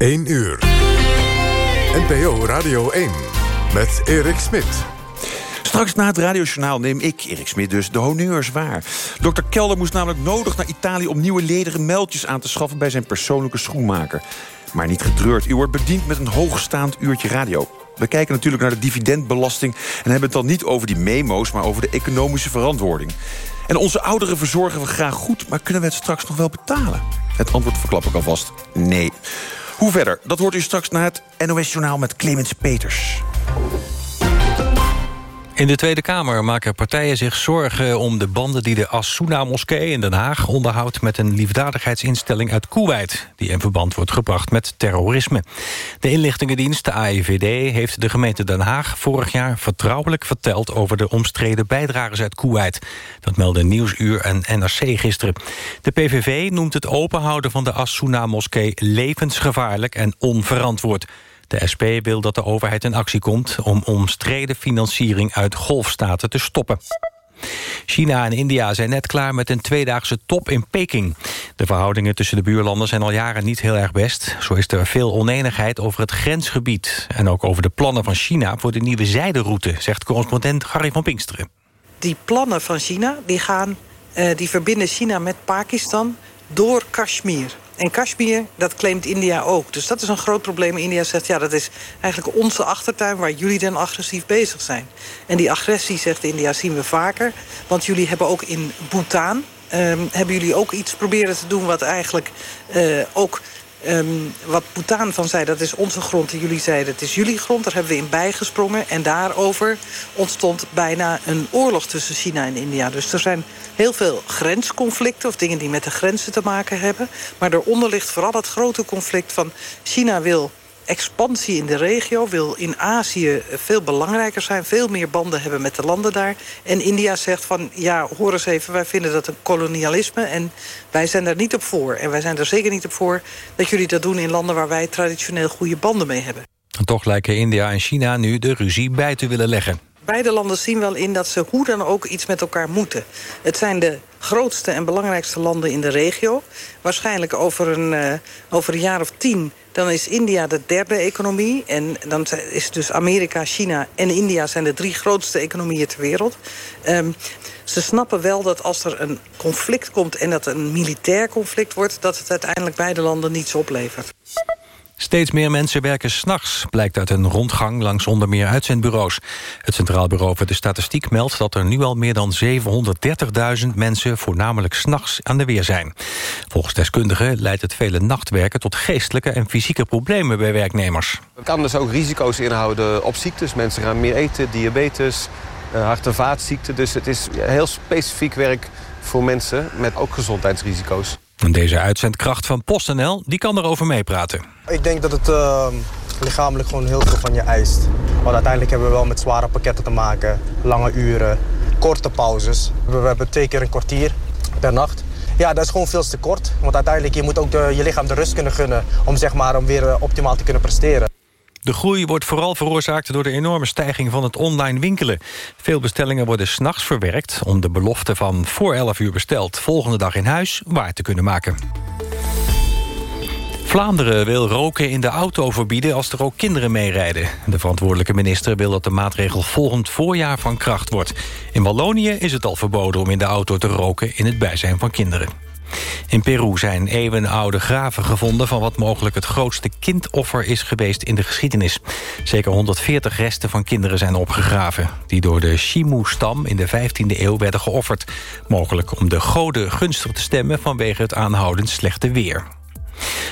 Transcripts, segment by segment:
1 uur. NPO Radio 1 met Erik Smit. Straks na het radiojournaal neem ik, Erik Smit, dus de honneurs waar. Dr. Kelder moest namelijk nodig naar Italië... om nieuwe lederen meldjes aan te schaffen bij zijn persoonlijke schoenmaker. Maar niet getreurd, u wordt bediend met een hoogstaand uurtje radio. We kijken natuurlijk naar de dividendbelasting... en hebben het dan niet over die memo's, maar over de economische verantwoording. En onze ouderen verzorgen we graag goed, maar kunnen we het straks nog wel betalen? Het antwoord verklap ik alvast, nee. Hoe verder? Dat hoort u straks na het NOS-journaal met Clemens Peters. In de Tweede Kamer maken partijen zich zorgen om de banden... die de Assouna-moskee in Den Haag onderhoudt... met een liefdadigheidsinstelling uit Kuwait... die in verband wordt gebracht met terrorisme. De inlichtingendienst, de AIVD, heeft de gemeente Den Haag... vorig jaar vertrouwelijk verteld over de omstreden bijdragers uit Kuwait. Dat meldde Nieuwsuur en NRC gisteren. De PVV noemt het openhouden van de Assouna-moskee... levensgevaarlijk en onverantwoord. De SP wil dat de overheid in actie komt... om omstreden financiering uit golfstaten te stoppen. China en India zijn net klaar met een tweedaagse top in Peking. De verhoudingen tussen de buurlanden zijn al jaren niet heel erg best. Zo is er veel oneenigheid over het grensgebied... en ook over de plannen van China voor de nieuwe zijderoute... zegt correspondent Harry van Pinksteren. Die plannen van China die gaan, uh, die verbinden China met Pakistan door Kashmir. En Kashmir, dat claimt India ook. Dus dat is een groot probleem. India zegt, ja, dat is eigenlijk onze achtertuin... waar jullie dan agressief bezig zijn. En die agressie, zegt India, zien we vaker. Want jullie hebben ook in Bhutan... Um, hebben jullie ook iets proberen te doen wat eigenlijk uh, ook Um, wat Bhutan van zei, dat is onze grond. En jullie zeiden, het is jullie grond. Daar hebben we in bijgesprongen. En daarover ontstond bijna een oorlog tussen China en India. Dus er zijn heel veel grensconflicten... of dingen die met de grenzen te maken hebben. Maar daaronder ligt vooral het grote conflict van... China wil expansie in de regio, wil in Azië veel belangrijker zijn... veel meer banden hebben met de landen daar. En India zegt van, ja, hoor eens even, wij vinden dat een kolonialisme... en wij zijn daar niet op voor. En wij zijn er zeker niet op voor dat jullie dat doen in landen... waar wij traditioneel goede banden mee hebben. En toch lijken India en China nu de ruzie bij te willen leggen beide landen zien wel in dat ze hoe dan ook iets met elkaar moeten. Het zijn de grootste en belangrijkste landen in de regio. Waarschijnlijk over een, uh, over een jaar of tien... dan is India de derde economie. En dan is dus Amerika, China en India... zijn de drie grootste economieën ter wereld. Um, ze snappen wel dat als er een conflict komt... en dat een militair conflict wordt... dat het uiteindelijk beide landen niets oplevert. Steeds meer mensen werken s'nachts, blijkt uit een rondgang langs onder meer uitzendbureaus. Het Centraal Bureau voor de Statistiek meldt dat er nu al meer dan 730.000 mensen voornamelijk s'nachts aan de weer zijn. Volgens deskundigen leidt het vele nachtwerken tot geestelijke en fysieke problemen bij werknemers. Het kan dus ook risico's inhouden op ziektes. Mensen gaan meer eten, diabetes, eh, hart- en vaatziekten. Dus het is heel specifiek werk voor mensen met ook gezondheidsrisico's. En deze uitzendkracht van PostNL die kan erover meepraten. Ik denk dat het uh, lichamelijk gewoon heel veel van je eist. Want uiteindelijk hebben we wel met zware pakketten te maken. Lange uren, korte pauzes. We, hebben twee keer een kwartier per nacht. Ja, dat is gewoon veel te kort. Want uiteindelijk je moet ook je lichaam de rust kunnen gunnen... om, zeg maar, om weer optimaal te kunnen presteren. De groei wordt vooral veroorzaakt door de enorme stijging van het online winkelen. Veel bestellingen worden s'nachts verwerkt... om de belofte van voor 11 uur besteld volgende dag in huis waar te kunnen maken. Vlaanderen wil roken in de auto verbieden als er ook kinderen meerijden. De verantwoordelijke minister wil dat de maatregel volgend voorjaar van kracht wordt. In Wallonië is het al verboden om in de auto te roken in het bijzijn van kinderen. In Peru zijn eeuwenoude graven gevonden... van wat mogelijk het grootste kindoffer is geweest in de geschiedenis. Zeker 140 resten van kinderen zijn opgegraven... die door de Shimu-stam in de 15e eeuw werden geofferd. Mogelijk om de goden gunstig te stemmen... vanwege het aanhoudend slechte weer.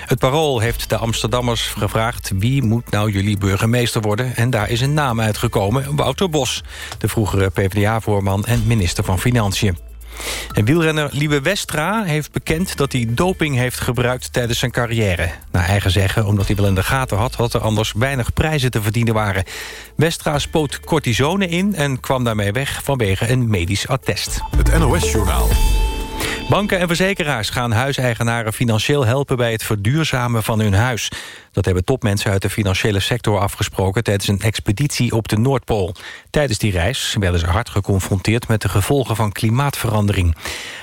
Het Parool heeft de Amsterdammers gevraagd... wie moet nou jullie burgemeester worden? En daar is een naam uitgekomen, Wouter Bos... de vroegere PvdA-voorman en minister van Financiën. En wielrenner Liebe Westra heeft bekend dat hij doping heeft gebruikt tijdens zijn carrière. Naar eigen zeggen omdat hij wel in de gaten had dat er anders weinig prijzen te verdienen waren. Westra spoot cortisone in en kwam daarmee weg vanwege een medisch attest. Het NOS-journaal. Banken en verzekeraars gaan huiseigenaren financieel helpen... bij het verduurzamen van hun huis. Dat hebben topmensen uit de financiële sector afgesproken... tijdens een expeditie op de Noordpool. Tijdens die reis werden ze hard geconfronteerd... met de gevolgen van klimaatverandering.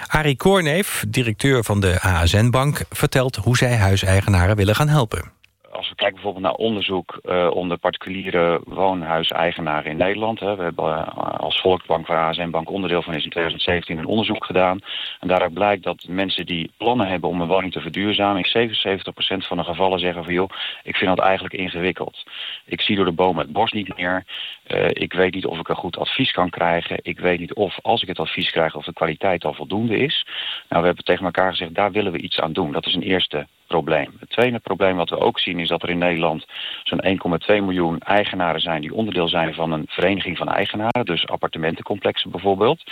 Arie Korneef, directeur van de ASN-bank... vertelt hoe zij huiseigenaren willen gaan helpen we kijken bijvoorbeeld naar onderzoek uh, onder particuliere woonhuiseigenaren in Nederland. Hè. We hebben uh, als Volksbank, waar ASN Bank onderdeel van is, in 2017 een onderzoek gedaan. En daaruit blijkt dat mensen die plannen hebben om een woning te verduurzamen, in 77% van de gevallen zeggen van joh, ik vind dat eigenlijk ingewikkeld. Ik zie door de bomen het bos niet meer. Uh, ik weet niet of ik een goed advies kan krijgen. Ik weet niet of, als ik het advies krijg, of de kwaliteit al voldoende is. Nou, we hebben tegen elkaar gezegd, daar willen we iets aan doen. Dat is een eerste probleem. Het tweede probleem wat we ook zien is dat er in Nederland zo'n 1,2 miljoen eigenaren zijn die onderdeel zijn van een vereniging van eigenaren, dus appartementencomplexen bijvoorbeeld.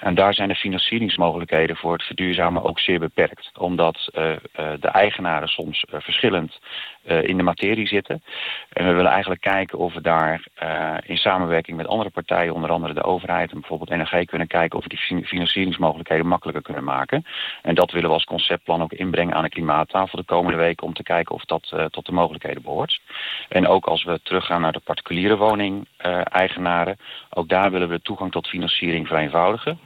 En daar zijn de financieringsmogelijkheden voor het verduurzamen ook zeer beperkt, omdat uh, uh, de eigenaren soms uh, verschillend in de materie zitten. En we willen eigenlijk kijken of we daar in samenwerking met andere partijen, onder andere de overheid en bijvoorbeeld NRG, kunnen kijken of we die financieringsmogelijkheden makkelijker kunnen maken. En dat willen we als conceptplan ook inbrengen aan de klimaattafel de komende weken om te kijken of dat uh, tot de mogelijkheden behoort. En ook als we teruggaan naar de particuliere woning-eigenaren, uh, ook daar willen we de toegang tot financiering vereenvoudigen.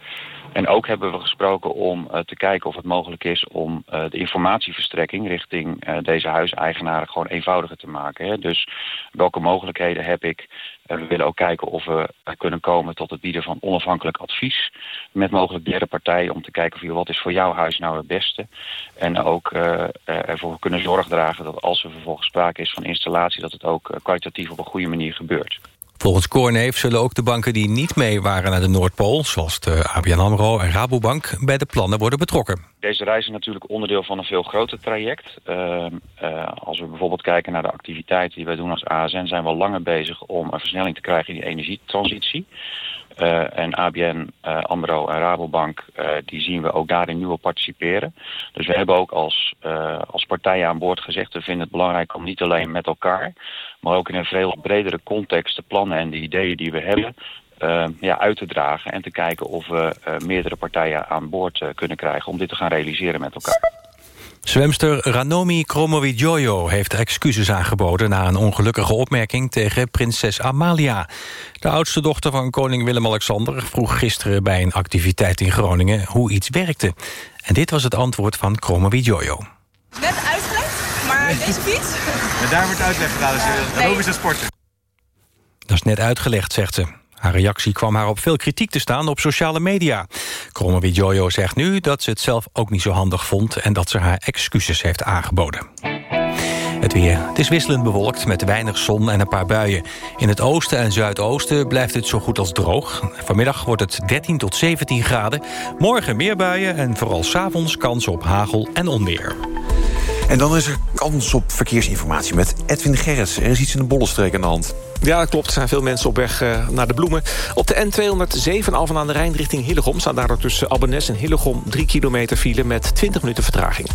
En ook hebben we gesproken om uh, te kijken of het mogelijk is om uh, de informatieverstrekking richting deze huiseigenaren gewoon eenvoudiger te maken. Hè. Dus welke mogelijkheden heb ik? we willen ook kijken of we kunnen komen tot het bieden van onafhankelijk advies met mogelijk derde partijen om te kijken of wat is voor jouw huis nou het beste. En ook ervoor kunnen zorg dragen dat als er vervolgens sprake is van installatie dat het ook kwalitatief op een goede manier gebeurt. Volgens Korneef zullen ook de banken die niet mee waren naar de Noordpool... zoals de ABN AMRO en Rabobank, bij de plannen worden betrokken. Deze reis is natuurlijk onderdeel van een veel groter traject. Uh, uh, als we bijvoorbeeld kijken naar de activiteiten die wij doen als ASN... zijn we al langer bezig om een versnelling te krijgen in die energietransitie. Uh, en ABN, uh, AMRO en Rabobank, uh, die zien we ook daarin nu participeren. Dus we hebben ook als, als partijen aan boord gezegd... we vinden het belangrijk om niet alleen met elkaar... maar ook in een veel bredere context de plannen en de ideeën die we hebben... ja, uit te dragen en te kijken of we meerdere partijen aan boord kunnen krijgen... om dit te gaan realiseren met elkaar. Zwemster Ranomi Kromowidjojo heeft excuses aangeboden... na een ongelukkige opmerking tegen prinses Amalia. De oudste dochter van koning Willem-Alexander... vroeg gisteren bij een activiteit in Groningen hoe iets werkte. En dit was het antwoord van Kromowidjojo. Net uitgelegd, maar deze fiets... En daar wordt uitleg gedaan, dus Ranomi is een sporter. Dat is net uitgelegd, zegt ze. Haar reactie kwam haar op veel kritiek te staan op sociale media. Kromme Jojo zegt nu dat ze het zelf ook niet zo handig vond... en dat ze haar excuses heeft aangeboden. Het weer. Het is wisselend bewolkt met weinig zon en een paar buien. In het oosten en zuidoosten blijft het zo goed als droog. Vanmiddag wordt het 13 tot 17 graden. Morgen meer buien en vooral s'avonds kans op hagel en onweer. En dan is er kans op verkeersinformatie met Edwin Gerrits. Er is iets in de bollenstreek aan de hand. Ja, dat klopt. Er zijn veel mensen op weg uh, naar de bloemen. Op de N207 Alphen aan de Rijn richting Hillegom... staan daardoor tussen Abbenes en Hillegom 3 kilometer file... met 20 minuten vertraging.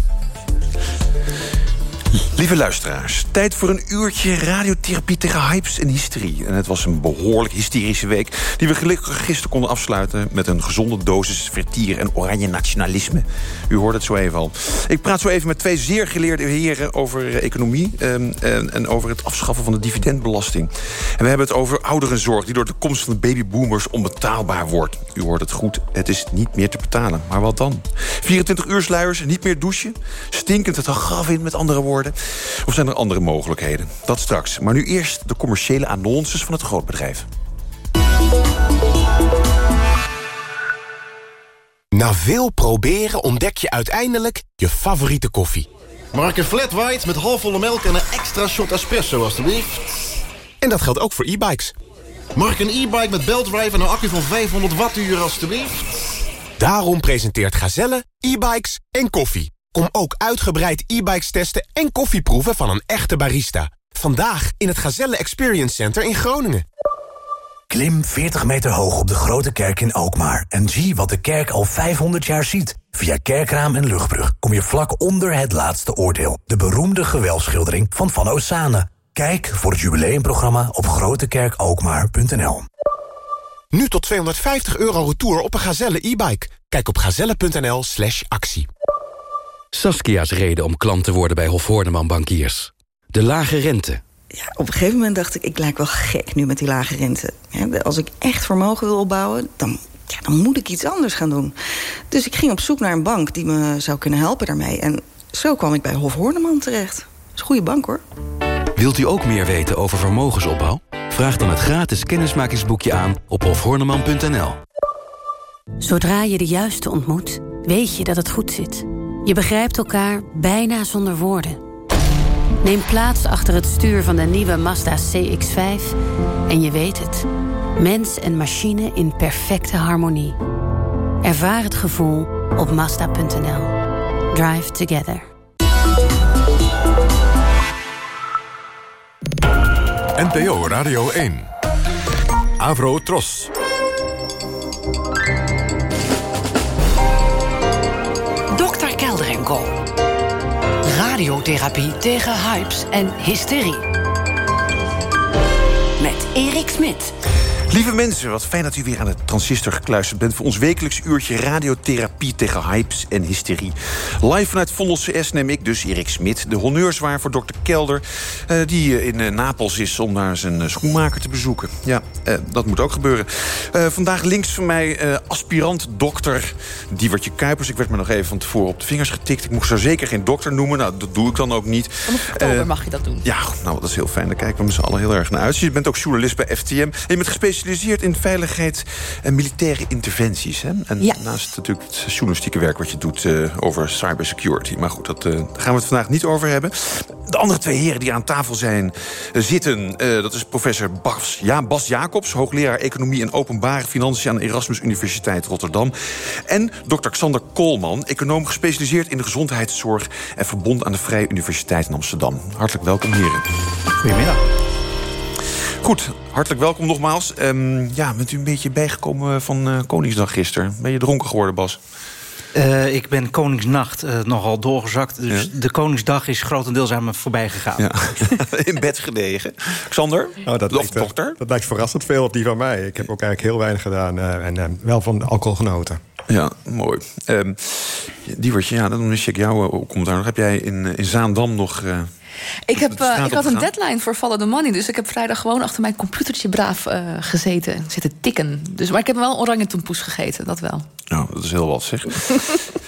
Lieve luisteraars, tijd voor een uurtje radiotherapie tegen hypes en hysterie. En het was een behoorlijk hysterische week... die we gelukkig gisteren konden afsluiten... met een gezonde dosis vertier en oranje nationalisme. U hoorde het zo even al. Ik praat zo even met twee zeer geleerde heren over economie... en, en over het afschaffen van de dividendbelasting. En we hebben het over ouderenzorg... die door de komst van de babyboomers onbetaalbaar wordt. U hoort het goed, het is niet meer te betalen. Maar wat dan? 24 uur sluiers, niet meer douchen? Stinkend het graf in, met andere woorden? Of zijn er andere mogelijkheden? Dat straks. Maar nu eerst de commerciële annonces van het grootbedrijf. Na veel proberen ontdek je uiteindelijk je favoriete koffie. Mark een flat white met halfvolle melk en een extra shot espresso, alstublieft. En dat geldt ook voor e-bikes. Mark een e-bike met beltdrive en een accu van 500 wattuur, alstublieft. Daarom presenteert Gazelle e-bikes en koffie. Kom ook uitgebreid e-bikes testen en koffieproeven van een echte barista. Vandaag in het Gazelle Experience Center in Groningen. Klim 40 meter hoog op de Grote Kerk in Alkmaar... en zie wat de kerk al 500 jaar ziet. Via Kerkraam en Luchtbrug kom je vlak onder het laatste oordeel... de beroemde gewelfschildering van Van Osane. Kijk voor het jubileumprogramma op grotekerkalkmaar.nl. Nu tot 250 euro retour op een Gazelle e-bike. Kijk op gazelle.nl slash actie. Saskia's reden om klant te worden bij Hof Horneman Bankiers. De lage rente. Ja, op een gegeven moment dacht ik, ik lijk wel gek nu met die lage rente. als ik echt vermogen wil opbouwen, dan, ja, dan moet ik iets anders gaan doen. Dus ik ging op zoek naar een bank die me zou kunnen helpen daarmee. En zo kwam ik bij Hof Horneman terecht. Dat is een goede bank, hoor. Wilt u ook meer weten over vermogensopbouw? Vraag dan het gratis kennismakingsboekje aan op hofhorneman.nl. Zodra je de juiste ontmoet, weet je dat het goed zit. Je begrijpt elkaar bijna zonder woorden. Neem plaats achter het stuur van de nieuwe Mazda CX-5 en je weet het. Mens en machine in perfecte harmonie. Ervaar het gevoel op Mazda.nl. Drive together. NPO Radio 1. Avro Tros. Radiotherapie tegen hypes en hysterie. Met Erik Smit. Lieve mensen, wat fijn dat u weer aan de transistor gekluisterd bent... voor ons wekelijks uurtje radiotherapie tegen hypes en hysterie. Live vanuit Vondel CS neem ik dus Erik Smit, de honneurswaar voor dokter Kelder... Eh, die eh, in uh, Napels is om naar zijn schoenmaker te bezoeken. Ja, dat moet ook gebeuren. vandaag links van mij aspirant dokter Diewertje Kuipers. Ik werd me nog even van tevoren op de vingers getikt. Ik mocht zo zeker geen dokter noemen. Nou, dat doe ik dan ook niet. Vanaf oktober mag je dat doen. Ja, nou, dat is heel fijn. Daar kijken we met z'n allen heel erg naar uit. Je bent ook journalist bij FTM. En je bent gespecialiseerd gespecialiseerd in veiligheid en militaire interventies. Hè? En ja. naast natuurlijk het journalistieke werk wat je doet uh, over cybersecurity. Maar goed, dat, uh, daar gaan we het vandaag niet over hebben. De andere twee heren die aan tafel zijn uh, zitten... dat is professor Bas, ja, Bas Jacobs... hoogleraar Economie en Openbare Financiën... aan de Erasmus Universiteit Rotterdam. En Dr. Xander Koolman, econoom gespecialiseerd in de gezondheidszorg... en verbond aan de Vrije Universiteit in Amsterdam. Hartelijk welkom, heren. Goedemiddag. Goed, hartelijk welkom nogmaals. Um, ja, bent u een beetje bijgekomen van uh, Koningsdag gisteren? Ben je dronken geworden, Bas? Uh, ik ben Koningsnacht uh, nogal doorgezakt. Dus ja. de Koningsdag is grotendeels aan me voorbij gegaan. Ja. In bed gelegen. Xander, oh, dat, lijkt, dokter? dat lijkt verrassend veel op die van mij. Ik heb ook eigenlijk heel weinig gedaan. Uh, en wel van alcohol genoten. Ja, mooi. Um, Diewertje, ja, dan mis ik jouw commentaar. Heb jij in, in Zaandam nog... Ik, heb, uh, ik had een deadline voor Follow the Money. Dus ik heb vrijdag gewoon achter mijn computertje braaf uh, gezeten. Zitten tikken. Dus, maar ik heb wel oranje toenpoes gegeten, dat wel. Nou, dat is heel wat, zeg.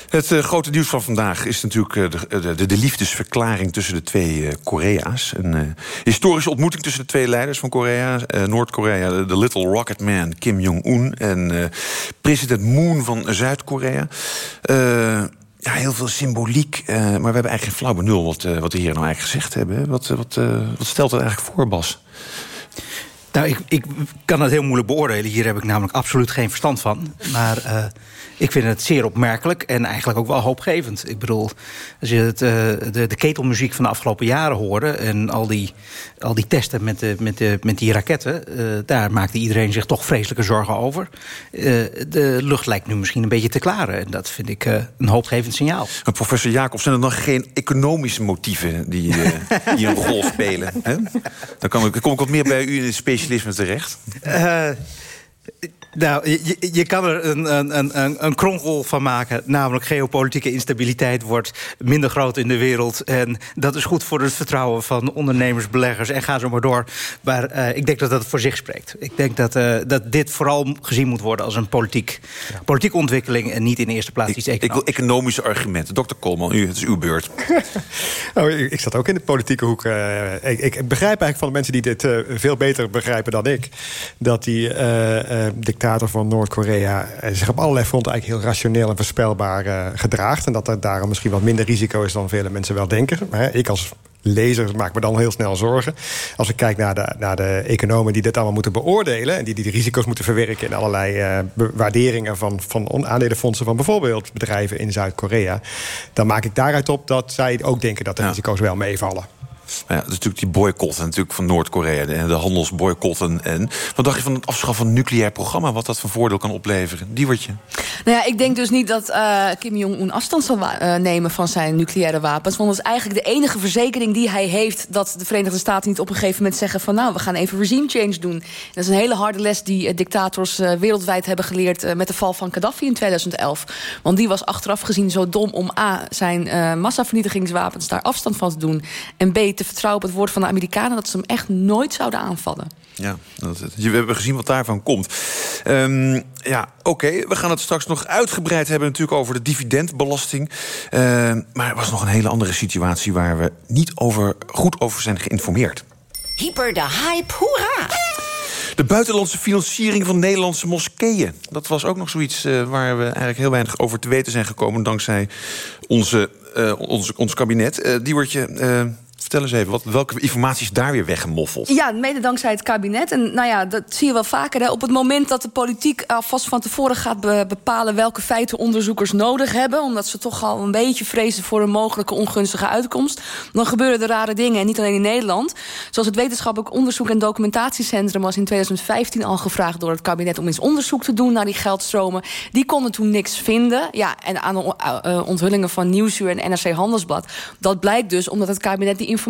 Het uh, grote nieuws van vandaag is natuurlijk de, de, de, liefdesverklaring tussen de twee Korea's. Een historische ontmoeting tussen de twee leiders van Korea. Noord-Korea, de Little Rocket Man Kim Jong-un... en president Moon van Zuid-Korea ja, heel veel symboliek. Uh, maar we hebben eigenlijk flauw benul wat, uh, wat de heren nou eigenlijk gezegd hebben. Wat, wat, uh, wat stelt dat eigenlijk voor, Bas? Nou, ik, ik kan het heel moeilijk beoordelen. Hier heb ik namelijk absoluut geen verstand van. Maar ik vind het zeer opmerkelijk en eigenlijk ook wel hoopgevend. Ik bedoel, als je het, uh, de, de ketelmuziek van de afgelopen jaren hoorde... en al die, al die testen met, de, met, de, met die raketten... Uh, daar maakte iedereen zich toch vreselijke zorgen over. de lucht lijkt nu misschien een beetje te klaren. En dat vind ik een hoopgevend signaal. Maar professor Jacob, zijn er nog geen economische motieven... die, die een rol spelen? Hè? Dan kom ik, kom ik wat meer bij u in de specialisme terecht. Nou, je, je kan er een, een, een, een kronkel van maken. Namelijk geopolitieke instabiliteit wordt minder groot in de wereld. En dat is goed voor het vertrouwen van ondernemers, beleggers en ga zo maar door. Maar uh, ik denk dat dat voor zich spreekt. Ik denk dat, uh, dat dit vooral gezien moet worden als een politiek, ja. politieke ontwikkeling... en niet in de eerste plaats ik, iets economisch. Ik wil economische argumenten. Dokter Koolman, u, het is uw beurt. oh, ik, ik, zat ook in de politieke hoek. Uh, ik, ik, begrijp eigenlijk van de mensen die dit veel beter begrijpen dan ik... dat die dictator van Noord-Korea zich op allerlei fronten eigenlijk heel rationeel en voorspelbaar uh, gedraagt. En dat er daarom misschien wat minder risico is dan vele mensen wel denken. Maar ik als lezer maak me dan heel snel zorgen. Als ik kijk naar de, naar de economen die dit allemaal moeten beoordelen... en die die risico's moeten verwerken in allerlei uh, waarderingen... van, van aandelenfondsen van bijvoorbeeld bedrijven in Zuid-Korea... dan maak ik daaruit op dat zij ook denken dat de ja. risico's wel meevallen. Nou ja, dat is natuurlijk die boycott natuurlijk van Noord-Korea. De, de handelsboycotten. En wat dacht je van het afschaffen van een nucleair programma? Wat dat voor voordeel kan opleveren? Diewertje? Nou ja, ik denk dus niet dat uh, Kim Jong-un afstand zal uh, nemen van zijn nucleaire wapens. Want dat is eigenlijk de enige verzekering die hij heeft... dat de Verenigde Staten niet op een gegeven moment zeggen van... nou, we gaan even regime change doen. Dat is een hele harde les die uh, dictators wereldwijd hebben geleerd... met de val van Gaddafi in 2011. Want die was achteraf gezien zo dom om A, zijn massavernietigingswapens daar afstand van te doen... en B, mee te vertrouwen op het woord van de Amerikanen... dat ze hem echt nooit zouden aanvallen. Ja, dat, we hebben gezien wat daarvan komt. Ehm, ja, oké. We gaan het straks nog uitgebreid hebben natuurlijk over de dividendbelasting. Ehm, maar er was nog een hele andere situatie... waar we niet over, goed over zijn geïnformeerd. Hyper de hype, hoera! De buitenlandse financiering van Nederlandse moskeeën. Dat was ook nog zoiets uh, waar we eigenlijk heel weinig over te weten zijn gekomen... dankzij onze, uh, onze, ons kabinet. Uh, Diewertje, Even, wat, welke informatie is daar weer weggemoffeld? Ja, mede dankzij het kabinet. En nou ja, dat zie je wel vaker. Hè. Op het moment dat de politiek alvast van tevoren gaat bepalen... welke feiten onderzoekers nodig hebben... omdat ze toch al een beetje vrezen voor een mogelijke ongunstige uitkomst... dan gebeuren er rare dingen. En niet alleen in Nederland. Zoals het Wetenschappelijk Onderzoek en Documentatiecentrum... was in 2015 al gevraagd door het kabinet... om eens onderzoek te doen naar die geldstromen. Die konden toen niks vinden. Ja, en aan de uh, onthullingen van Nieuwsuur en NRC Handelsblad... dat blijkt dus omdat het kabinet die informatie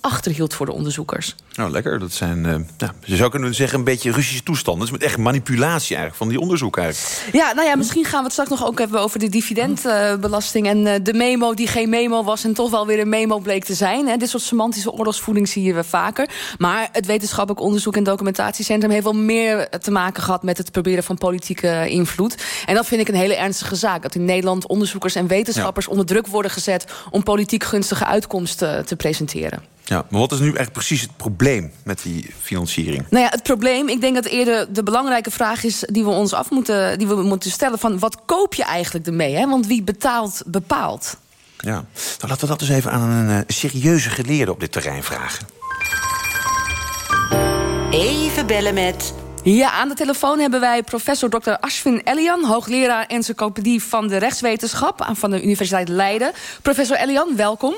achterhield voor de onderzoekers. Nou, lekker. Dat zijn, uh, ja, je zou kunnen zeggen, een beetje Russische toestanden. Dat is met echt manipulatie eigenlijk van die onderzoek eigenlijk. Ja, nou ja, misschien gaan we het straks nog ook hebben over de dividendbelasting... en uh, de memo die geen memo was en toch wel weer een memo bleek te zijn. Hè. Dit soort semantische oorlogsvoeding zie je vaker. Maar het wetenschappelijk onderzoek en documentatiecentrum... heeft wel meer te maken gehad met het proberen van politieke invloed. En dat vind ik een hele ernstige zaak. Dat in Nederland onderzoekers en wetenschappers onder druk worden gezet... om politiek gunstige uitkomsten te presenteren. Ja, maar wat is nu eigenlijk precies het probleem met die financiering? Nou ja, het probleem, ik denk dat eerder de belangrijke vraag is... die we ons af moeten, die we moeten stellen van wat koop je eigenlijk ermee? Hè? Want wie betaalt, bepaalt. Ja, nou, laten we dat eens even aan een uh, serieuze geleerde op dit terrein vragen. Even bellen met... Ja, aan de telefoon hebben wij professor Dr. Ashwin Elian... hoogleraar encyclopedie van de rechtswetenschap... van de Universiteit Leiden. Professor Elian, welkom.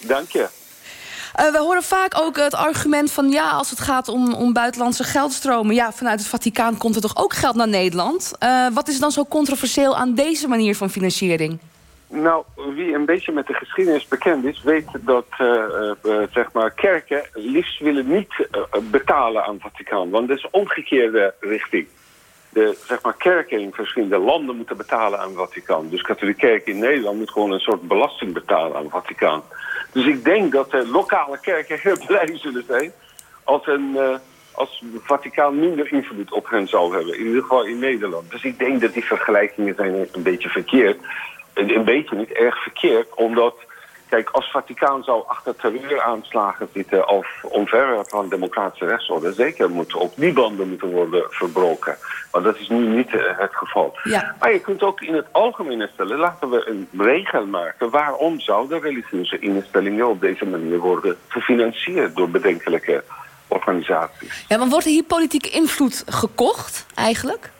Dank je. Uh, we horen vaak ook het argument van ja, als het gaat om, om buitenlandse geldstromen... ja, vanuit het Vaticaan komt er toch ook geld naar Nederland? Uh, wat is dan zo controversieel aan deze manier van financiering? Nou, wie een beetje met de geschiedenis bekend is... weet dat uh, zeg maar kerken liefst willen niet betalen aan het Vaticaan. Want dat is omgekeerde richting zeg maar, kerken in verschillende landen moeten betalen aan Vaticaan. Dus katholieke kerk in Nederland moet gewoon een soort belasting betalen aan Vaticaan. Dus ik denk dat de lokale kerken heel blij zullen zijn als, een, uh, als Vaticaan minder invloed op hen zou hebben. In ieder geval in Nederland. Dus ik denk dat die vergelijkingen zijn een beetje verkeerd. Een beetje niet erg verkeerd, omdat Kijk, als Vaticaan zou achter terreuraanslagen zitten of omverwerpen van democratische rechtsorde, zeker moet op die banden moeten worden verbroken. Maar dat is nu niet uh, het geval. Ja. Maar je kunt ook in het algemeen stellen, laten we een regel maken. Waarom zouden religieuze instellingen op deze manier worden gefinancierd door bedenkelijke organisaties? Ja, maar wordt hier politieke invloed gekocht eigenlijk?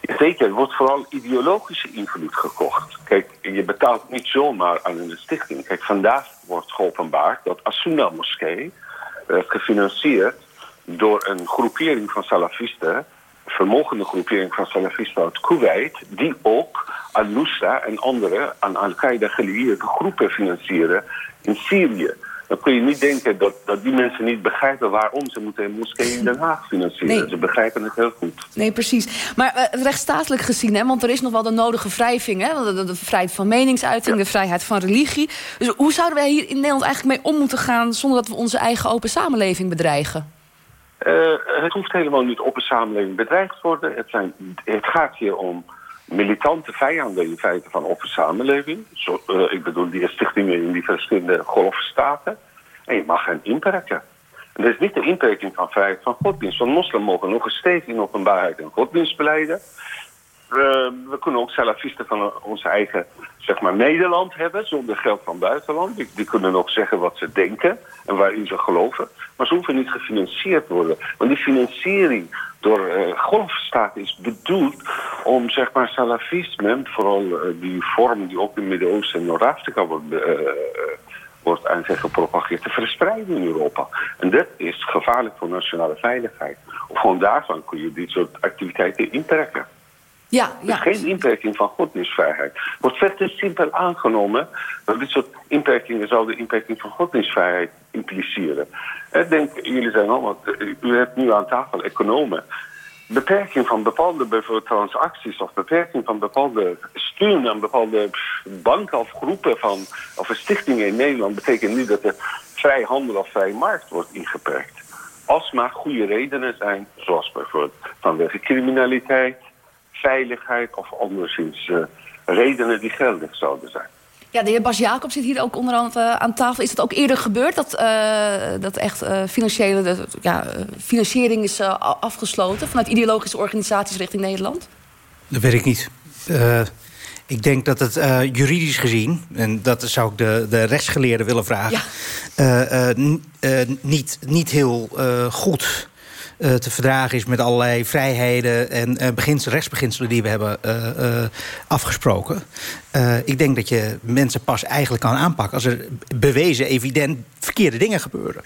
Zeker, er wordt vooral ideologische invloed gekocht. Kijk, je betaalt niet zomaar aan een stichting. Kijk, vandaag wordt geopenbaard dat Asuna Moskee werd gefinancierd door een groepering van salafisten, vermogende groepering van salafisten uit Kuwait, die ook Al-Nusra en andere aan Al-Qaeda gelieerde groepen financieren in Syrië dan kun je niet denken dat, dat die mensen niet begrijpen waarom ze moeten een moskee in Den Haag financieren. Nee. Ze begrijpen het heel goed. Nee, precies. Maar uh, rechtsstatelijk gezien, hè, want er is nog wel de nodige wrijving. Hè, de, de, de vrijheid van meningsuiting, de vrijheid van religie. Dus hoe zouden wij hier in Nederland eigenlijk mee om moeten gaan... zonder dat we onze eigen open samenleving bedreigen? Uh, het hoeft helemaal niet open samenleving bedreigd te worden. Het, zijn, het gaat hier om militante vijanden in feite van open samenleving. Uh, ik bedoel die stichtingen in die verschillende golfstaten. En je mag hen inperken. En dat is niet de inperking van vrijheid van godsdienst. Want moslims mogen nog steeds in openbaarheid en godsdienst beleiden. Uh, we kunnen ook salafisten van onze eigen zeg maar, Nederland hebben, zonder geld van buitenland. Die, kunnen ook zeggen wat ze denken en waarin ze geloven. Maar ze hoeven niet gefinancierd worden. Want die financiering door uh, golfstaten is bedoeld om zeg maar, salafisme, vooral uh, die vorm die ook in het Midden-Oosten en Noord-Afrika wordt, eigenlijk gepropageerd, te verspreiden in Europa. En dat is gevaarlijk voor nationale veiligheid. Of gewoon daarvan kun je dit soort activiteiten inperken. Ja, ja. Dus geen inperking van godsdienstvrijheid. Wordt veel te simpel aangenomen dat dit soort inperkingen zouden inperking van godsdienstvrijheid impliceren. Ik denk, jullie zijn allemaal, u hebt nu aan tafel economen. beperking van bepaalde bijvoorbeeld transacties of beperking van bepaalde steun aan bepaalde banken of groepen van of stichtingen in Nederland betekent niet dat de vrij handel of vrije markt wordt ingeperkt. Als maar goede redenen zijn, zoals bijvoorbeeld vanwege criminaliteit, veiligheid of anderszins uh, redenen die geldig zouden zijn. Ja, de heer Bas Jacob zit hier ook onderhand uh, aan tafel. Is dat ook eerder gebeurd, dat, uh, dat echt uh, financiële de, ja, financiering is afgesloten... vanuit ideologische organisaties richting Nederland? Dat weet ik niet. ik denk dat het juridisch gezien, en dat zou ik de, de rechtsgeleerden willen vragen... Ja. niet, niet heel goed uh, te verdragen is met allerlei vrijheden en uh, beginselen, rechtsbeginselen die we hebben uh, afgesproken. ik denk dat je mensen pas eigenlijk kan aanpakken als er bewezen, evident verkeerde dingen gebeuren.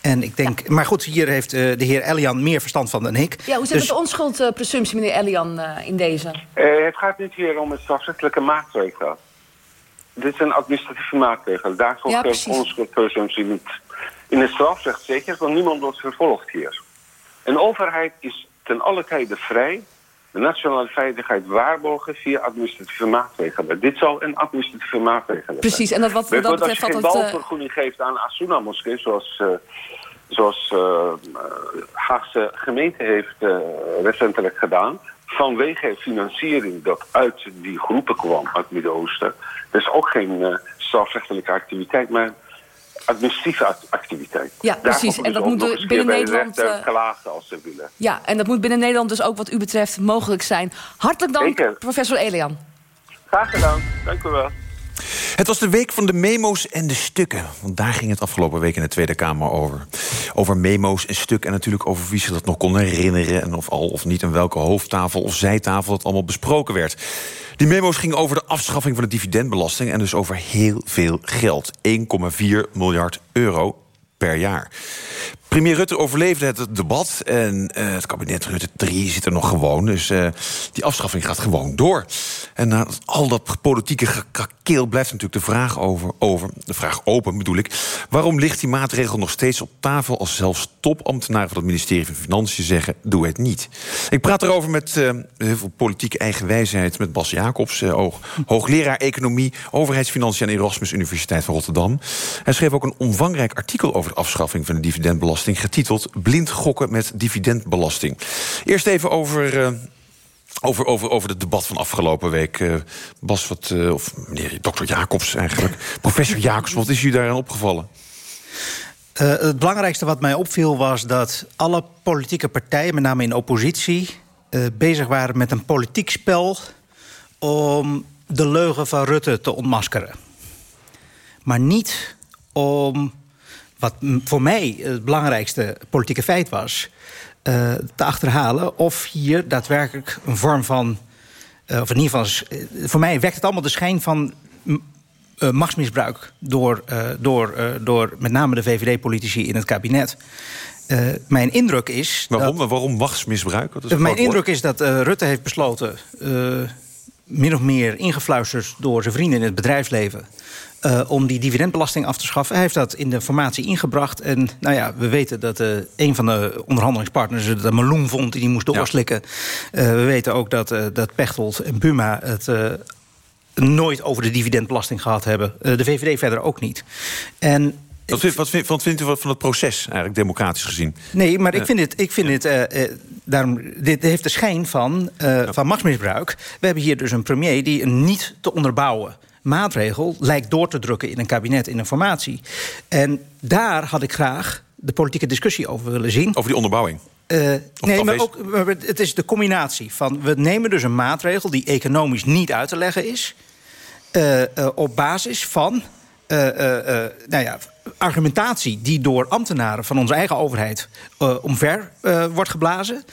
En ik denk, maar goed, hier heeft de heer Elian meer verstand van dan ik. Ja, hoe zit dus... het de onschuldpresumptie, meneer Elian, in deze? het gaat niet hier om een strafrechtelijke maatregel. Dit is een administratieve maatregel. Daarvoor ja, geldt onschuldpresumptie niet. In het strafrecht zeker, want niemand wordt vervolgd hier. Een overheid is ten alle tijde vrij de nationale veiligheid waarborgen via administratieve maatregelen. Dit zou een administratieve maatregel zijn. Precies, en dat wat dat betreft... Als je geen bouwvergunning geeft aan Asuna Moskee, zoals, uh, zoals uh, Haagse gemeente heeft uh, recentelijk gedaan... vanwege financiering dat uit die groepen kwam, uit het Midden-Oosten... dat is ook geen strafrechtelijke activiteit, maar administratieve activiteit. Ja, precies. En dat moet dus binnen Nederland. Uh, gelaagd als ze willen. Ja, en dat moet binnen Nederland dus ook wat u betreft mogelijk zijn. Hartelijk dank, professor Elian. Graag gedaan. Dank u wel. Het was de week van de memo's en de stukken. Want daar ging het afgelopen week in de Tweede Kamer over. Over memo's en stukken en natuurlijk over wie ze dat nog kon herinneren... en of al of niet aan welke hoofdtafel of zijtafel dat allemaal besproken werd. Die memo's gingen over de afschaffing van de dividendbelasting... en dus over heel veel geld. 1,4 miljard euro per jaar. Premier Rutte overleefde het debat en uh, het kabinet Rutte 3 zit er nog gewoon. Dus uh, die afschaffing gaat gewoon door. En na al dat politieke gekrakeel blijft natuurlijk de vraag over, over, de vraag open bedoel ik, waarom ligt die maatregel nog steeds op tafel als zelfs topambtenaren van het ministerie van Financiën zeggen, doe het niet. Ik praat erover met uh, heel veel politieke eigenwijsheid met Bas Jacobs, hoog, hoogleraar economie, overheidsfinanciën aan Erasmus Universiteit van Rotterdam. Hij schreef ook een omvangrijk artikel over de afschaffing van de dividendbelasting getiteld Blind gokken met dividendbelasting. Eerst even over. Uh, over, over, over het debat van afgelopen week. Uh, Bas, wat, uh, of meneer dokter Jacobs eigenlijk. Professor Jacobs, wat is u daaraan opgevallen? Uh, het belangrijkste wat mij opviel was dat alle politieke partijen, met name in oppositie, bezig waren met een politiek spel om de leugen van Rutte te ontmaskeren. Maar niet om wat voor mij het belangrijkste politieke feit was... Uh, te achterhalen of hier daadwerkelijk een vorm van... Uh, of in ieder geval, uh, voor mij wekt het allemaal de schijn van machtsmisbruik... door, door, door met name de VVD-politici in het kabinet. mijn indruk is... Waarom, dat, waarom machtsmisbruik? mijn indruk is dat Rutte heeft besloten... min of meer ingefluisterd door zijn vrienden in het bedrijfsleven... Uh, om die dividendbelasting af te schaffen. Hij heeft dat in de formatie ingebracht. En nou ja, we weten dat uh, een van de onderhandelingspartners... het een meloen vond die die moest doorslikken. Ja. Uh, we weten ook dat, dat Pechtold en Buma het nooit over de dividendbelasting gehad hebben. de VVD verder ook niet. En wat, vindt, wat, vindt, wat vindt u van het proces, eigenlijk democratisch gezien? Nee, maar ik vind dit... Ik vind dit, uh, uh, daarom, dit heeft de schijn van, uh, ja. van machtsmisbruik. We hebben hier dus een premier die een niet te onderbouwen maatregel lijkt door te drukken in een kabinet, in een formatie. En daar had ik graag de politieke discussie over willen zien. Over die onderbouwing? Uh, nee, maar ook het is de combinatie van... we nemen dus een maatregel die economisch niet uit te leggen is... Uh, uh, op basis van nou ja, argumentatie die door ambtenaren van onze eigen overheid... omver wordt geblazen.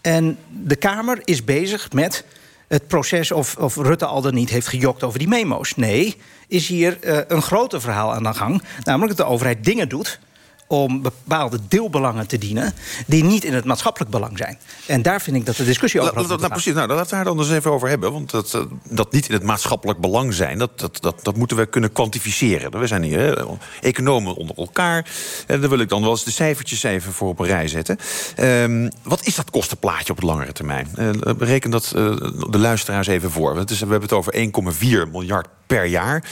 En de Kamer is bezig met het proces of, of Rutte al dan niet heeft gejokt over die memo's. Nee, is hier uh, een groter verhaal aan de gang. Namelijk dat de overheid dingen doet om bepaalde deelbelangen te dienen... die niet in het maatschappelijk belang zijn. En daar vind ik dat de discussie over La- la- nou, precies, nou, laten we daar dan eens even over hebben. Want dat, eh, dat niet in het maatschappelijk belang zijn... Dat, dat, dat, dat moeten we kunnen kwantificeren. We zijn hier hè, economen onder elkaar. En daar wil ik dan wel eens de cijfertjes even voor op een rij zetten. Ehm, wat is dat kostenplaatje op het langere termijn? Eh, bereken dat eh, de luisteraars even voor. Is, we hebben het over 1,4 miljard per jaar.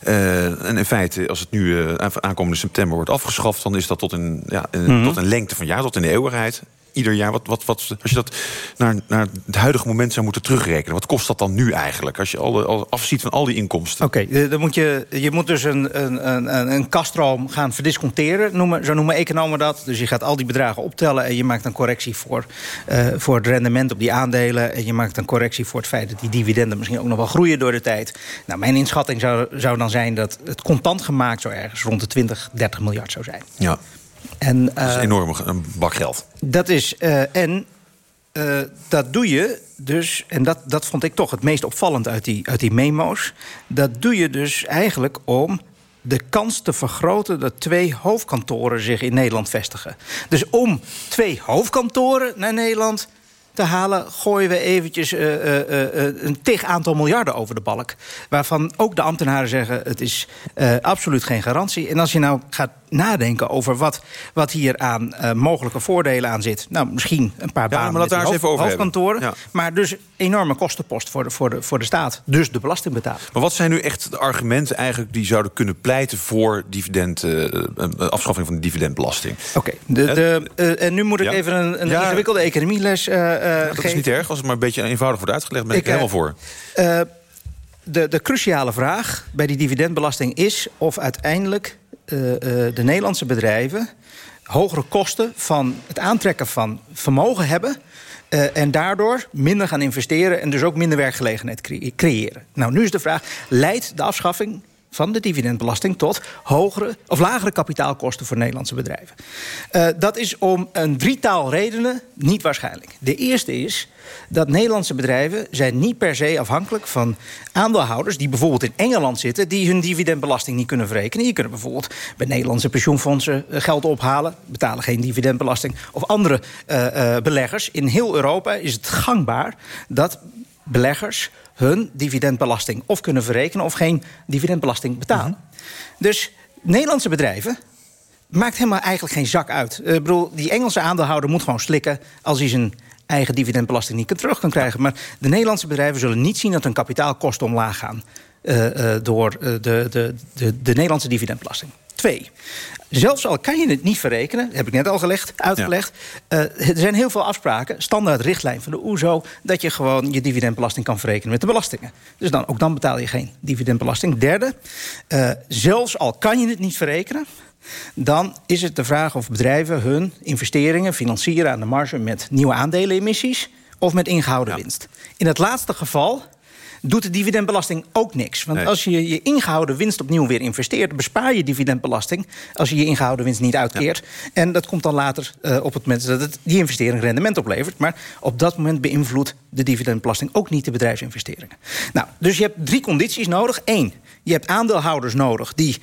En in feite, als het nu aankomende september wordt afgeschaft... dan is dat tot een, ja, een- Mhm. tot een lengte van jaar, tot in de eeuwigheid ieder jaar. Wat, wat, wat, als je dat naar, naar het huidige moment zou moeten terugrekenen... wat kost dat dan nu eigenlijk? Als je al afziet van al die inkomsten. Oké, eh, dan moet je, je moet dus een, een, een, een- een kaststroom gaan verdisconteren. Noemen, zo noemen economen dat. Dus je gaat al die bedragen optellen... en je maakt een correctie voor, eh, voor het rendement op die aandelen... en je maakt een correctie voor het feit dat die dividenden... misschien ook nog wel groeien door de tijd. Nou, mijn inschatting zou, zou dan zijn dat het contant gemaakt... zo ergens rond de 20, 30 miljard zou zijn. Ja, En, dat is eh, een enorme een bak geld. dat is, eh, en eh, dat doe je dus, en dat, dat vond ik toch het meest opvallend uit die, uit die memo's. Dat doe je dus eigenlijk om de kans te vergroten dat twee hoofdkantoren zich in Nederland vestigen. Dus om twee hoofdkantoren naar Nederland te halen... gooien we eventjes een tig aantal miljarden over de balk. Waarvan ook de ambtenaren zeggen... het is absoluut geen garantie. En als je nou gaat nadenken over wat, wat hier aan eh, mogelijke voordelen aan zit... nou, misschien een paar banen maar daar eens even over hoofdkantoren... Ja. maar dus enorme kostenpost voor de, voor, de, voor de staat. Dus de belastingbetaler. Maar wat zijn nu echt de argumenten eigenlijk die zouden kunnen pleiten voor dividend, eh, eh, afschaffing van de dividendbelasting? Oké, de, de, en nu moet ik Ja. even een, een Ja. ingewikkelde economieles Ja, dat is geven. niet erg, als het maar een beetje eenvoudig wordt uitgelegd, ben ik, Ik, helemaal voor. De, de cruciale vraag bij die dividendbelasting is of uiteindelijk de Nederlandse bedrijven hogere kosten van het aantrekken van vermogen hebben. eh, en daardoor minder gaan investeren en dus ook minder werkgelegenheid cre- creëren. Nou, nu is de vraag: leidt de afschaffing van de dividendbelasting tot hogere of lagere kapitaalkosten voor Nederlandse bedrijven? Eh, dat is om een drietal redenen niet waarschijnlijk. De eerste is dat Nederlandse bedrijven zijn niet per se afhankelijk van aandeelhouders die bijvoorbeeld in Engeland zitten, die hun dividendbelasting niet kunnen verrekenen. Die kunnen bijvoorbeeld bij Nederlandse pensioenfondsen eh, geld ophalen, betalen geen dividendbelasting. Of andere eh, beleggers. In heel Europa is het gangbaar dat beleggers hun dividendbelasting of kunnen verrekenen of geen dividendbelasting betalen. Dus Nederlandse bedrijven maakt helemaal eigenlijk geen zak uit. Eh, Ik bedoel, die Engelse aandeelhouder moet gewoon slikken als hij zijn eigen dividendbelasting niet terug kan krijgen. Maar de Nederlandse bedrijven zullen niet zien dat hun kapitaalkosten omlaag gaan eh, eh, door de, de, de, de Nederlandse dividendbelasting. Twee. Zelfs al kan je het niet verrekenen, heb ik net al gelegd, uitgelegd. eh, er zijn heel veel afspraken, standaard richtlijn van de OESO... dat je gewoon je dividendbelasting kan verrekenen met de belastingen. Dus dan, ook dan betaal je geen dividendbelasting. Derde, eh, zelfs al kan je het niet verrekenen... dan is het de vraag of bedrijven hun investeringen financieren aan de marge... met nieuwe aandelenemissies of met ingehouden winst. In het laatste geval doet de dividendbelasting ook niks. Want Nee. als je je ingehouden winst opnieuw weer investeert... bespaar je dividendbelasting als je je ingehouden winst niet uitkeert. En dat komt dan later eh, op het moment dat het die investering rendement oplevert. Maar op dat moment beïnvloedt de dividendbelasting ook niet de bedrijfsinvesteringen. Nou, dus je hebt drie condities nodig. Eén, je hebt aandeelhouders nodig die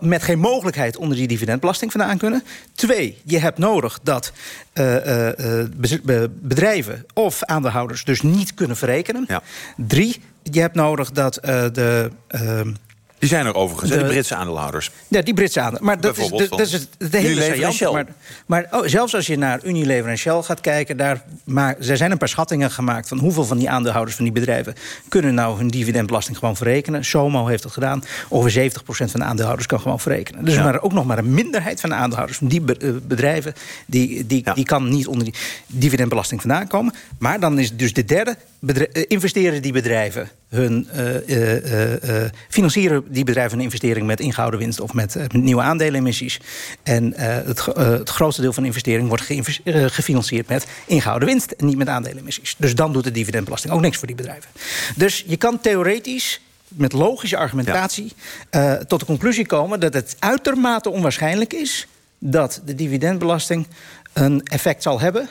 met geen mogelijkheid onder die dividendbelasting vandaan kunnen. Twee, je hebt nodig dat eh, eh, eh, be- bedrijven of aandeelhouders dus niet kunnen verrekenen. Drie, je hebt nodig dat de... Die zijn er overigens, de Britse aandeelhouders. ja, die Britse aandelen. Maar dat is, dat, is het, hele saillant. Shell. Maar, maar oh, zelfs als je naar Unilever en Shell gaat kijken... Daar, maar, er zijn een paar schattingen gemaakt... van hoeveel van die aandeelhouders van die bedrijven... kunnen nou hun dividendbelasting gewoon verrekenen. Somo heeft dat gedaan. Ongeveer 70% van de aandeelhouders kan gewoon verrekenen. Dus Ja. maar ook nog maar een minderheid van de aandeelhouders... van die be- eh, bedrijven, die, die, die kan niet onder die dividendbelasting vandaan komen. Maar dan is dus de derde... eh, investeren die bedrijven hun... eh, eh, financieren die bedrijven hun investering met ingehouden winst... of met, met nieuwe aandelenemissies. En het, het grootste deel van de investering wordt gefinancierd met ingehouden winst... en niet met aandelenemissies. Dus dan doet de dividendbelasting ook niks voor die bedrijven. Dus je kan theoretisch met logische argumentatie tot de conclusie komen... dat het uitermate onwaarschijnlijk is dat de dividendbelasting een effect zal hebben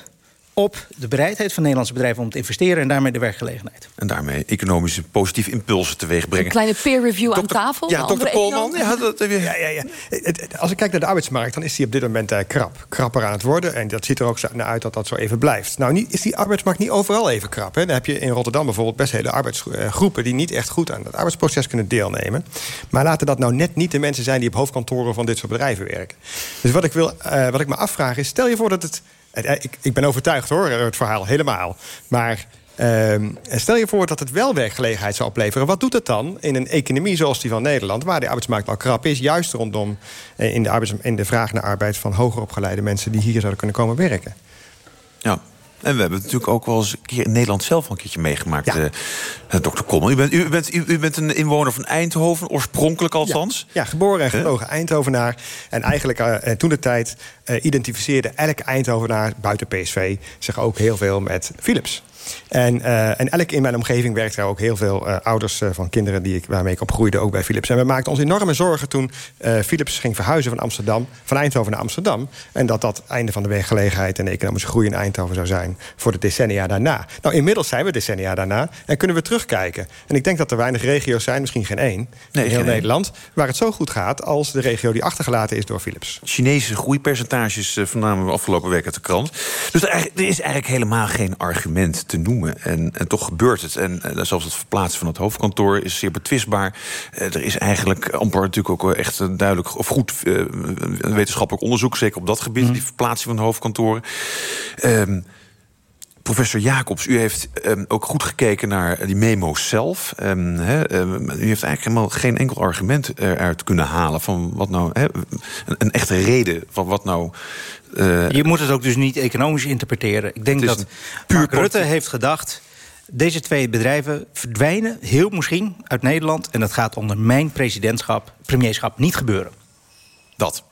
op de bereidheid van Nederlandse bedrijven om te investeren en daarmee de werkgelegenheid. En daarmee economische positieve impulsen teweeg brengen. Een kleine peer review aan tafel. Ja, dokter Koolman. econoom. Ja, dat, ja. Ja, ja, Als ik kijk naar de arbeidsmarkt, dan is die op dit moment eh, krap. Krapper aan het worden. En dat ziet er ook zo naar uit dat dat zo even blijft. Nou, niet, is die arbeidsmarkt niet overal even krap. Hè? Dan heb je in Rotterdam bijvoorbeeld best hele arbeidsgroepen... die niet echt goed aan het arbeidsproces kunnen deelnemen. Maar laten dat nou net niet de mensen zijn... die op hoofdkantoren van dit soort bedrijven werken. Dus wat ik, wil, eh, wat ik me afvraag is, stel je voor dat het... eh, Ik, ik ben overtuigd hoor, het verhaal, helemaal. Maar Ehm, stel je voor dat het wel werkgelegenheid zou opleveren. Wat doet het dan in een economie zoals die van Nederland... waar de arbeidsmarkt al krap is, juist rondom eh, in de, arbeids, in de vraag naar arbeid... van hoger opgeleide mensen die hier zouden kunnen komen werken? Ja. En we hebben het natuurlijk ook wel eens een keer in Nederland zelf een keertje meegemaakt. Ja. dokter Kommel, u bent, u, bent, u, u bent een inwoner van Eindhoven, oorspronkelijk althans. Ja, geboren en getogen Eindhovenaar. En eigenlijk uh, toen de tijd uh, identificeerde elke Eindhovenaar buiten PSV... zich ook heel veel met Philips. En, uh, en elk in mijn omgeving werkte er ook heel veel uh, ouders uh, van kinderen die ik, waarmee ik opgroeide, ook bij Philips. En we maakten ons enorme zorgen toen Philips ging verhuizen van Amsterdam, van Eindhoven naar Amsterdam. En dat dat einde van de werkgelegenheid en de economische groei in Eindhoven zou zijn voor de decennia daarna. Nou, inmiddels zijn we decennia daarna en kunnen we terugkijken. En ik denk dat er weinig regio's zijn, misschien geen één, nee, in heel Nederland, waar het zo goed gaat als de regio die achtergelaten is door Philips. Chinese groeipercentages vernamen we afgelopen week uit de krant. Dus er, er is eigenlijk helemaal geen argument te noemen. En, en toch gebeurt het. En, en zelfs het verplaatsen van het hoofdkantoor is zeer betwistbaar. Uh, er is eigenlijk amper natuurlijk ook echt een duidelijk of goed uh, wetenschappelijk onderzoek, zeker op dat gebied, mm. die verplaatsing van de hoofdkantoren. Um, Professor Jacobs, u heeft um, ook goed gekeken naar die memo's zelf. Um, he, um, u heeft eigenlijk helemaal geen enkel argument eruit kunnen halen van wat nou he, een, een, echte reden van wat nou. Uh, Je moet het ook dus niet economisch interpreteren. Ik denk dat Mark Rutte heeft gedacht. Deze twee bedrijven verdwijnen heel misschien uit Nederland. En dat gaat onder mijn presidentschap, premierschap niet gebeuren. Dat.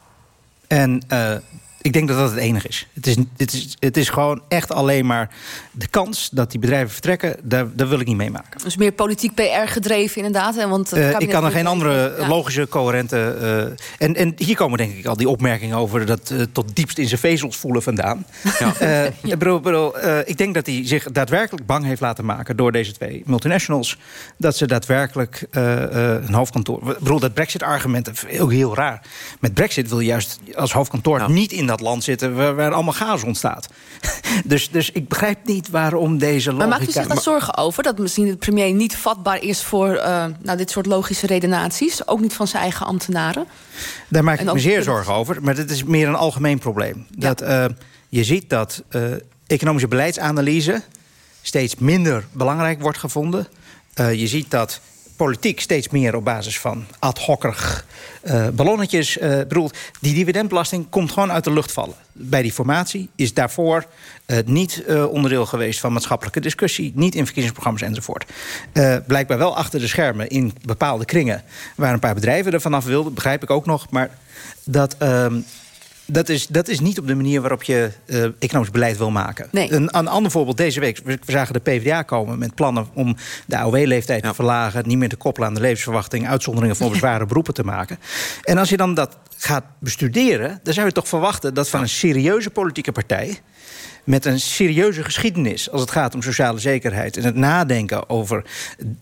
En uh, ik denk dat dat het enige is. Het is, het is. het is gewoon echt alleen maar de kans dat die bedrijven vertrekken... daar, daar wil ik niet meemaken. Dus meer politiek PR gedreven inderdaad. Hè? Want uh, ik kan er geen andere ja. logische, coherente... Uh, en, en hier komen denk ik al die opmerkingen over... dat uh, tot diepst in zijn vezels voelen vandaan. Ja. bedoel, bedoel, ik denk dat hij zich daadwerkelijk bang heeft laten maken... door deze twee multinationals. Dat ze daadwerkelijk een hoofdkantoor... Ik bedoel, dat brexit-argument is heel, heel raar. Met brexit wil je juist als hoofdkantoor niet in dat land zitten... waar, waar allemaal chaos ontstaat. dus, dus ik begrijp niet waarom deze logica... Maar maakt u zich daar zorgen over? Dat misschien de premier niet vatbaar is voor uh, nou, dit soort logische redenaties? Ook niet van zijn eigen ambtenaren? Daar maak ik me zeer zorgen over. Maar dit is meer een algemeen probleem. Ja. Dat, uh, je ziet dat uh, economische beleidsanalyse... steeds minder belangrijk wordt gevonden. je ziet dat politiek steeds meer op basis van ad hockerig uh, ballonnetjes uh, bedoeld. Die dividendbelasting komt gewoon uit de lucht vallen. Bij die formatie is daarvoor uh, niet onderdeel geweest van maatschappelijke discussie, niet in verkiezingsprogramma's enzovoort. blijkbaar wel achter de schermen in bepaalde kringen waar een paar bedrijven er vanaf wilden, begrijp ik ook nog. Maar dat. Dat is, dat is niet op de manier waarop je uh, economisch beleid wil maken. Nee. Een, een ander voorbeeld deze week. We zagen de PvdA komen met plannen om de AOW-leeftijd ja. te verlagen... niet meer te koppelen aan de levensverwachting... uitzonderingen voor zware beroepen te maken. En als je dan dat gaat bestuderen... dan zou je toch verwachten dat van een serieuze politieke partij met een serieuze geschiedenis als het gaat om sociale zekerheid... en het nadenken over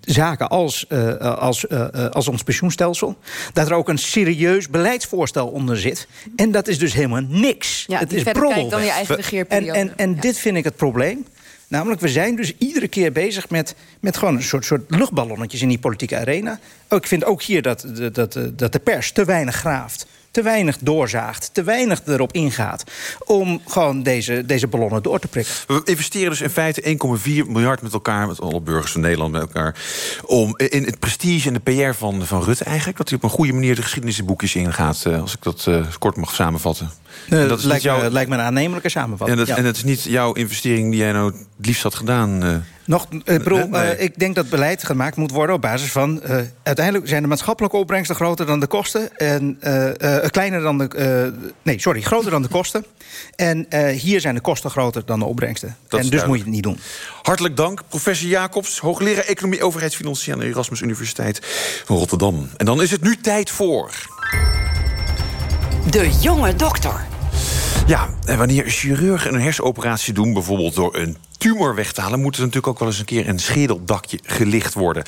zaken als, uh, als, uh, als ons pensioenstelsel... dat er ook een serieus beleidsvoorstel onder zit. En dat is dus helemaal niks. Ja, het is verder dan je eigen regeerperiode. En, en, en ja. dit vind ik het probleem. Namelijk, we zijn dus iedere keer bezig met, met gewoon een soort, soort luchtballonnetjes in die politieke arena. Ook, ik vind ook hier dat, dat, dat de pers te weinig graaft te weinig doorzaagt, te weinig erop ingaat... om gewoon deze, deze ballonnen door te prikken. We investeren dus in feite 1,4 miljard met elkaar... met alle burgers van Nederland met elkaar... om in het prestige en de PR van, van Rutte eigenlijk... dat hij op een goede manier de geschiedenisboekjes ingaat... als ik dat uh, kort mag samenvatten. Nee, dat, dat lijkt, jouw... me, lijkt me een aannemelijke samenvatting. En dat, ja. en dat is niet jouw investering die jij nou het liefst had gedaan... Uh... Nog, ik, bedoel, nee. uh, ik denk dat beleid gemaakt moet worden op basis van... Uh, uiteindelijk zijn de maatschappelijke opbrengsten groter dan de kosten. En kleiner dan de... nee, sorry, groter dan de kosten. En hier zijn de kosten groter dan de opbrengsten. Dat en dus moet je het niet doen. Hartelijk dank, professor Jacobs... hoogleraar Economie Overheidsfinanciën aan de Erasmus Universiteit van Rotterdam. En dan is het nu tijd voor... De jonge dokter. Ja, wanneer chirurgen een hersenoperatie doen, bijvoorbeeld door een tumor weg te halen, moet er natuurlijk ook wel eens een keer een schedeldakje gelicht worden.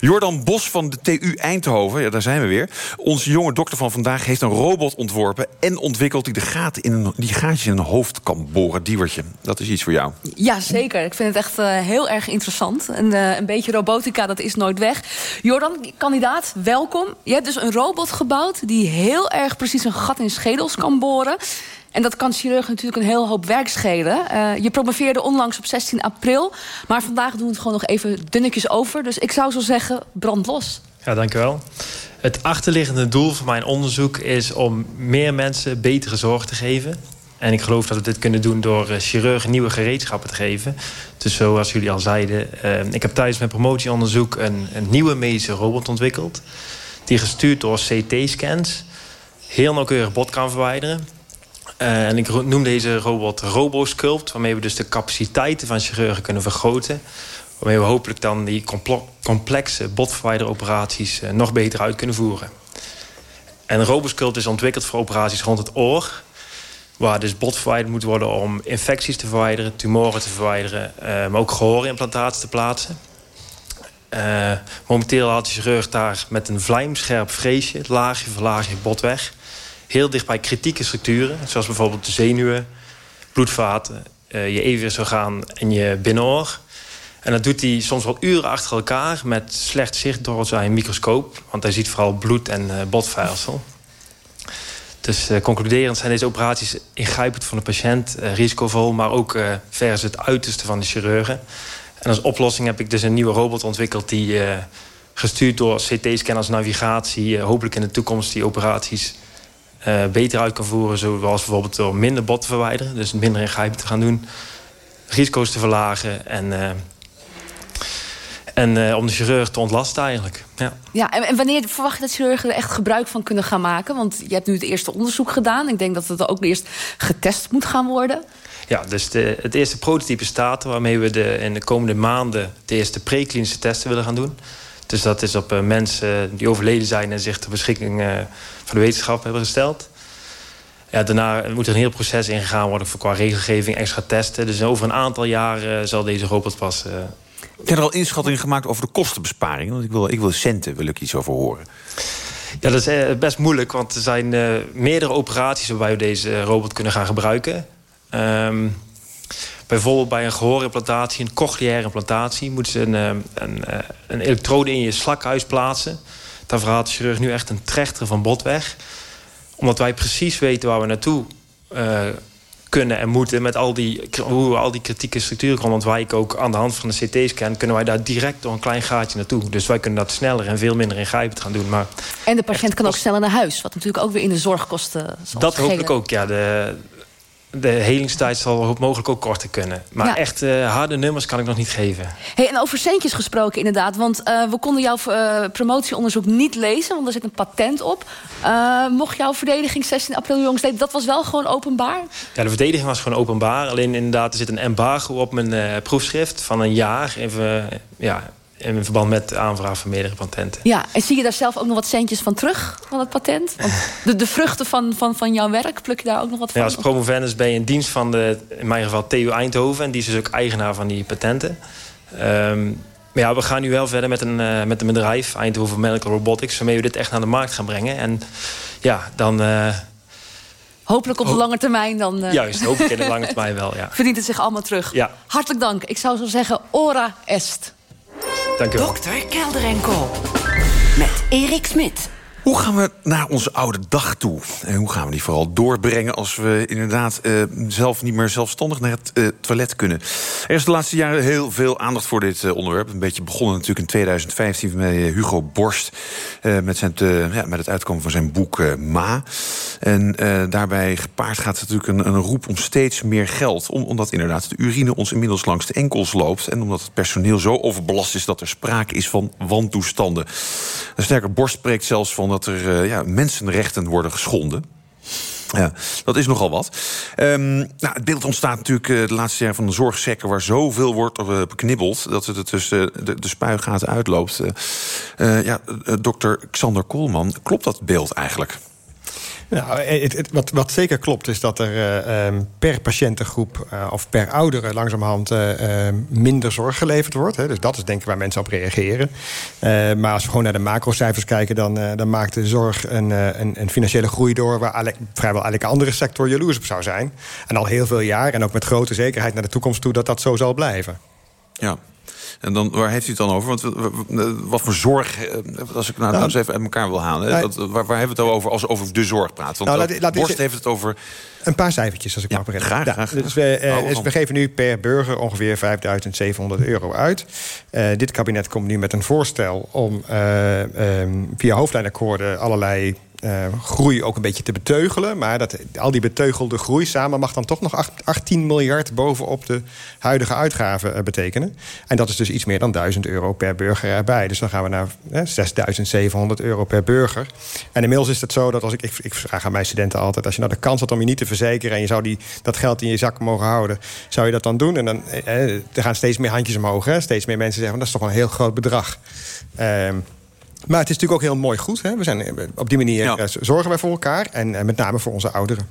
Jordan Bos van de TU Eindhoven, ja, daar zijn we weer. Onze jonge dokter van vandaag heeft een robot ontworpen en ontwikkeld die de gaten in een, die gaatjes in een hoofd kan boren. Diewertje, dat is iets voor jou. Ja, zeker. Ik vind het echt uh, heel erg interessant. En, uh, een beetje robotica, dat is nooit weg. Jordan, kandidaat, welkom. Je hebt dus een robot gebouwd die heel erg precies een gat in schedels kan boren. En dat kan chirurgen natuurlijk een heel hoop werk schelen. Uh, je promoveerde onlangs op 16 april. Maar vandaag doen we het gewoon nog even dunnetjes over. Dus ik zou zo zeggen, brand los. Ja, dankjewel. Het achterliggende doel van mijn onderzoek is om meer mensen betere zorg te geven. En ik geloof dat we dit kunnen doen door chirurgen nieuwe gereedschappen te geven. Dus zoals jullie al zeiden, uh, ik heb tijdens mijn promotieonderzoek een, een nieuwe medische robot ontwikkeld. Die gestuurd door CT-scans heel nauwkeurig bot kan verwijderen. Uh, en ik noem deze robot RoboSculpt, waarmee we dus de capaciteiten van chirurgen kunnen vergroten. Waarmee we hopelijk dan die complexe botverwijderoperaties uh, nog beter uit kunnen voeren. En RoboSculpt is ontwikkeld voor operaties rond het oor. Waar dus bot verwijderd moet worden om infecties te verwijderen, tumoren te verwijderen, uh, maar ook gehoorimplantaten te plaatsen. Momenteel haalt de chirurg daar met een vlijmscherp vreesje, laagje voor laagje bot weg heel dicht bij kritieke structuren. Zoals bijvoorbeeld de zenuwen, bloedvaten, uh, je evenwichtsorgaan en je binnenoor. En dat doet hij soms wel uren achter elkaar met slecht zicht door zijn microscoop. Want hij ziet vooral bloed en uh. Dus uh, concluderend zijn deze operaties ingrijpend voor de patiënt, risicovol, maar ook vers het uiterste van de chirurgen. En als oplossing heb ik dus een nieuwe robot ontwikkeld die gestuurd door CT-scanners, navigatie, hopelijk in de toekomst die operaties uh, beter uit kan voeren. Zoals bijvoorbeeld door minder bot te verwijderen. Dus minder ingrijpend te gaan doen. Risico's te verlagen. En, uh, en uh, om de chirurg te ontlasten eigenlijk. Ja, ja en, en, wanneer verwacht je dat chirurgen er echt gebruik van kunnen gaan maken? Want je hebt nu het eerste onderzoek gedaan. Ik denk dat het ook eerst getest moet gaan worden. Ja, dus de, het eerste prototype staat waarmee we de, in de komende maanden... de eerste preklinische testen willen gaan doen. Dus dat is op uh, mensen die overleden zijn en zich ter beschikking uh, van de wetenschap hebben gesteld. Ja, daarna moet er een heel proces ingegaan worden voor qua regelgeving, extra testen. Dus over een aantal jaren zal deze robot pas. Heb er al inschattingen gemaakt over de kostenbesparing? Want ik wil, ik wil centen, wil ik iets over horen. Ja, dat is best moeilijk, want er zijn meerdere operaties waarbij we deze robot kunnen gaan gebruiken. Um, Bijvoorbeeld bij een gehoorimplantatie, een cochleaire implantatie... moeten ze een, een, een elektrode in je slakhuis plaatsen. Daar verhaalt de chirurg nu echt een trechter van bot weg. Omdat wij precies weten waar we naartoe uh, kunnen en moeten... met al die, hoe we al die kritieke structuren kunnen ontwijken. Ook aan de hand van de CT-scan kunnen wij daar direct door een klein gaatje naartoe. Dus wij kunnen dat sneller en veel minder ingrijpend gaan doen. Maar en de patiënt kan ook sneller naar huis. Wat natuurlijk ook weer in de zorgkosten zal Dat hopelijk ook, ja. De, de helingstijd zal mogelijk ook korter kunnen. Maar ja. echt uh, harde nummers kan ik nog niet geven. Hey, en over centjes gesproken inderdaad. Want uh, we konden jouw uh, promotieonderzoek niet lezen. Want er zit een patent op. mocht jouw verdediging 16 april jongsleden... dat was wel gewoon openbaar? Ja, de verdediging was gewoon openbaar. Alleen inderdaad, er zit een embargo op mijn proefschrift van een jaar. Even, ja, in verband met de aanvraag van meerdere patenten. Ja, en zie je daar zelf ook nog wat centjes van terug, van het patent? Want de, de vruchten van, van, van jouw werk, pluk je daar ook nog wat van? Ja, als promovendus ben je in dienst van de, in mijn geval TU Eindhoven... en die is dus ook eigenaar van die patenten. Um, maar ja, we gaan nu wel verder met een, uh, met een bedrijf, Eindhoven Medical Robotics... waarmee we dit echt naar de markt gaan brengen. En ja, dan... Uh, Hopelijk op de lange termijn dan... Uh... Juist, hopelijk in de lange termijn wel, ja. Verdient het zich allemaal terug. Ja. Hartelijk dank. Ik zou zo zeggen, ora est. Dank u wel. Dokter Kelder. Met Erik Smit. Hoe gaan we naar onze oude dag toe? En hoe gaan we die vooral doorbrengen als we inderdaad uh, zelf niet meer zelfstandig naar het uh, toilet kunnen? Er is de laatste jaren heel veel aandacht voor dit uh, onderwerp. Een beetje begonnen natuurlijk in 2015 met Hugo Borst. met, zijn, ja, met het uitkomen van zijn boek Ma. En daarbij gepaard gaat natuurlijk een, een, roep om steeds meer geld. Om, omdat inderdaad de urine ons inmiddels langs de enkels loopt. En omdat het personeel zo overbelast is dat er sprake is van wantoestanden. Sterker, Borst spreekt zelfs van dat er uh, ja, mensenrechten worden geschonden. Ja, dat is nogal wat. Um, nou, het beeld ontstaat natuurlijk uh, de laatste jaren van de zorgsector... waar zoveel wordt uh, beknibbeld dat het tussen de, de spuigaten uitloopt. ja, dokter Xander Koolman, klopt dat beeld eigenlijk? Nou, het, het, wat, wat zeker klopt is dat er uh, um, per patiëntengroep uh, of per oudere langzamerhand uh, minder zorg geleverd wordt. Hè. Dus dat is denk ik waar mensen op reageren. maar als we gewoon naar de macrocijfers kijken, dan, dan maakt de zorg een, een, een, financiële groei door waar alle, vrijwel elke andere sector jaloers op zou zijn. En al heel veel jaar en ook met grote zekerheid naar de toekomst toe dat dat zo zal blijven. Ja, en dan, waar heeft u het dan over? Want wat voor zorg, eh, als ik nou, nou eens even uit elkaar wil halen... Nou, dat, waar, waar, hebben we het over als over de zorg praten? Want nou, laat, laat Borst heeft het over... Een paar cijfertjes, als ik ja, mag beginnen. Graag, graag, Dus we, eh, dus we, geven nu per burger ongeveer 5.700 euro uit. Uh, dit kabinet komt nu met een voorstel om uh, um, via hoofdlijnakkoorden allerlei uh, groei ook een beetje te beteugelen. Maar dat, al die beteugelde groei samen mag dan toch nog 8, 18 miljard bovenop de huidige uitgaven uh, betekenen. En dat is dus iets meer dan 1000 euro per burger erbij. Dus dan gaan we naar eh, 6700 euro per burger. En inmiddels is het zo dat als ik, ik, vraag aan mijn studenten altijd: als je nou de kans had om je niet te verzekeren en je zou die, dat geld in je zak mogen houden, zou je dat dan doen? En dan eh, er gaan steeds meer handjes omhoog. Hè? Steeds meer mensen zeggen: dat is toch een heel groot bedrag. Ehm, maar het is natuurlijk ook heel mooi goed. Hè? We zijn, eh, op die manier ja. Eh, zorgen wij voor elkaar. En, en met name voor onze ouderen.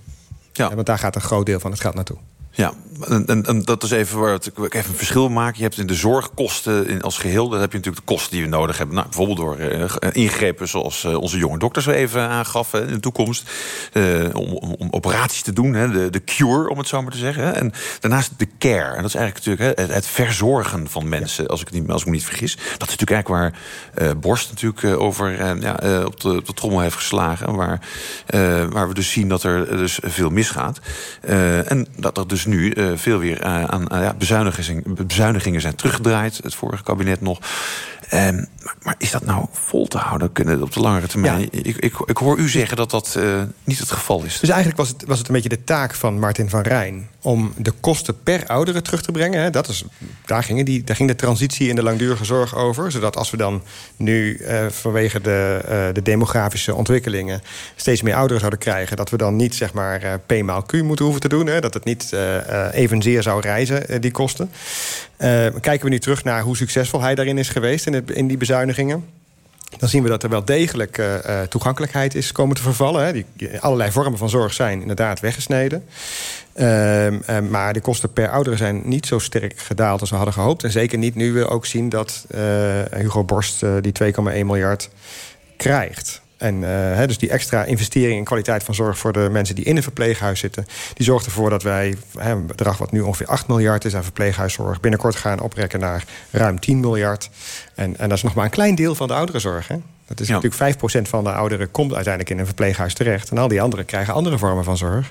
Ja. Want daar gaat een groot deel van het geld naartoe. Ja, en, dat is even waar ik even een verschil maak. Je hebt in de zorgkosten in, als geheel... dan heb je natuurlijk de kosten die we nodig hebben. Nou, bijvoorbeeld door uh, ingrepen zoals uh, onze jonge dokters even aangaf in de toekomst. Uh, om, om, operaties te doen, hè, de, de cure, om het zo maar te zeggen. En daarnaast de care. En dat is eigenlijk natuurlijk hè, het, verzorgen van mensen, als, ik niet, als ik me niet vergis. Dat is natuurlijk eigenlijk waar Borst natuurlijk over ja, op, de, op de trommel heeft geslagen. Waar, waar we dus zien dat er dus veel misgaat. en dat er dus dus nu uh, veel weer uh, aan uh, ja, bezuinigingen, bezuinigingen zijn teruggedraaid. Het vorige kabinet nog. Um, maar is dat nou vol te houden kunnen op de langere termijn? Ja. Ik, ik, ik, hoor u zeggen dat dat uh, niet het geval is. Dus eigenlijk was het, was het een beetje de taak van Martin van Rijn... om de kosten per oudere terug te brengen. Hè. Dat is, daar, gingen die, daar ging de transitie in de langdurige zorg over. Zodat als we dan nu uh, vanwege de, uh, de demografische ontwikkelingen... steeds meer ouderen zouden krijgen... dat we dan niet zeg maar P maal Q moeten hoeven te doen. Hè. Dat het niet evenzeer zou reizen, die kosten. kijken we nu terug naar hoe succesvol hij daarin is geweest... in, in die bezuinigingen dan zien we dat er wel degelijk uh, toegankelijkheid is komen te vervallen. Hè. Die, allerlei vormen van zorg zijn inderdaad weggesneden. Uh, uh, maar de kosten per ouderen zijn niet zo sterk gedaald als we hadden gehoopt. En zeker niet nu we ook zien dat Hugo Borst die 2,1 miljard krijgt. En uh, dus die extra investering in kwaliteit van zorg voor de mensen die in een verpleeghuis zitten, die zorgt ervoor dat wij een bedrag wat nu ongeveer 8 miljard is aan verpleeghuiszorg, binnenkort gaan oprekken naar ruim 10 miljard. En, en dat is nog maar een klein deel van de ouderenzorg. Hè? Dat is ja. natuurlijk 5% van de ouderen komt uiteindelijk in een verpleeghuis terecht. En al die anderen krijgen andere vormen van zorg.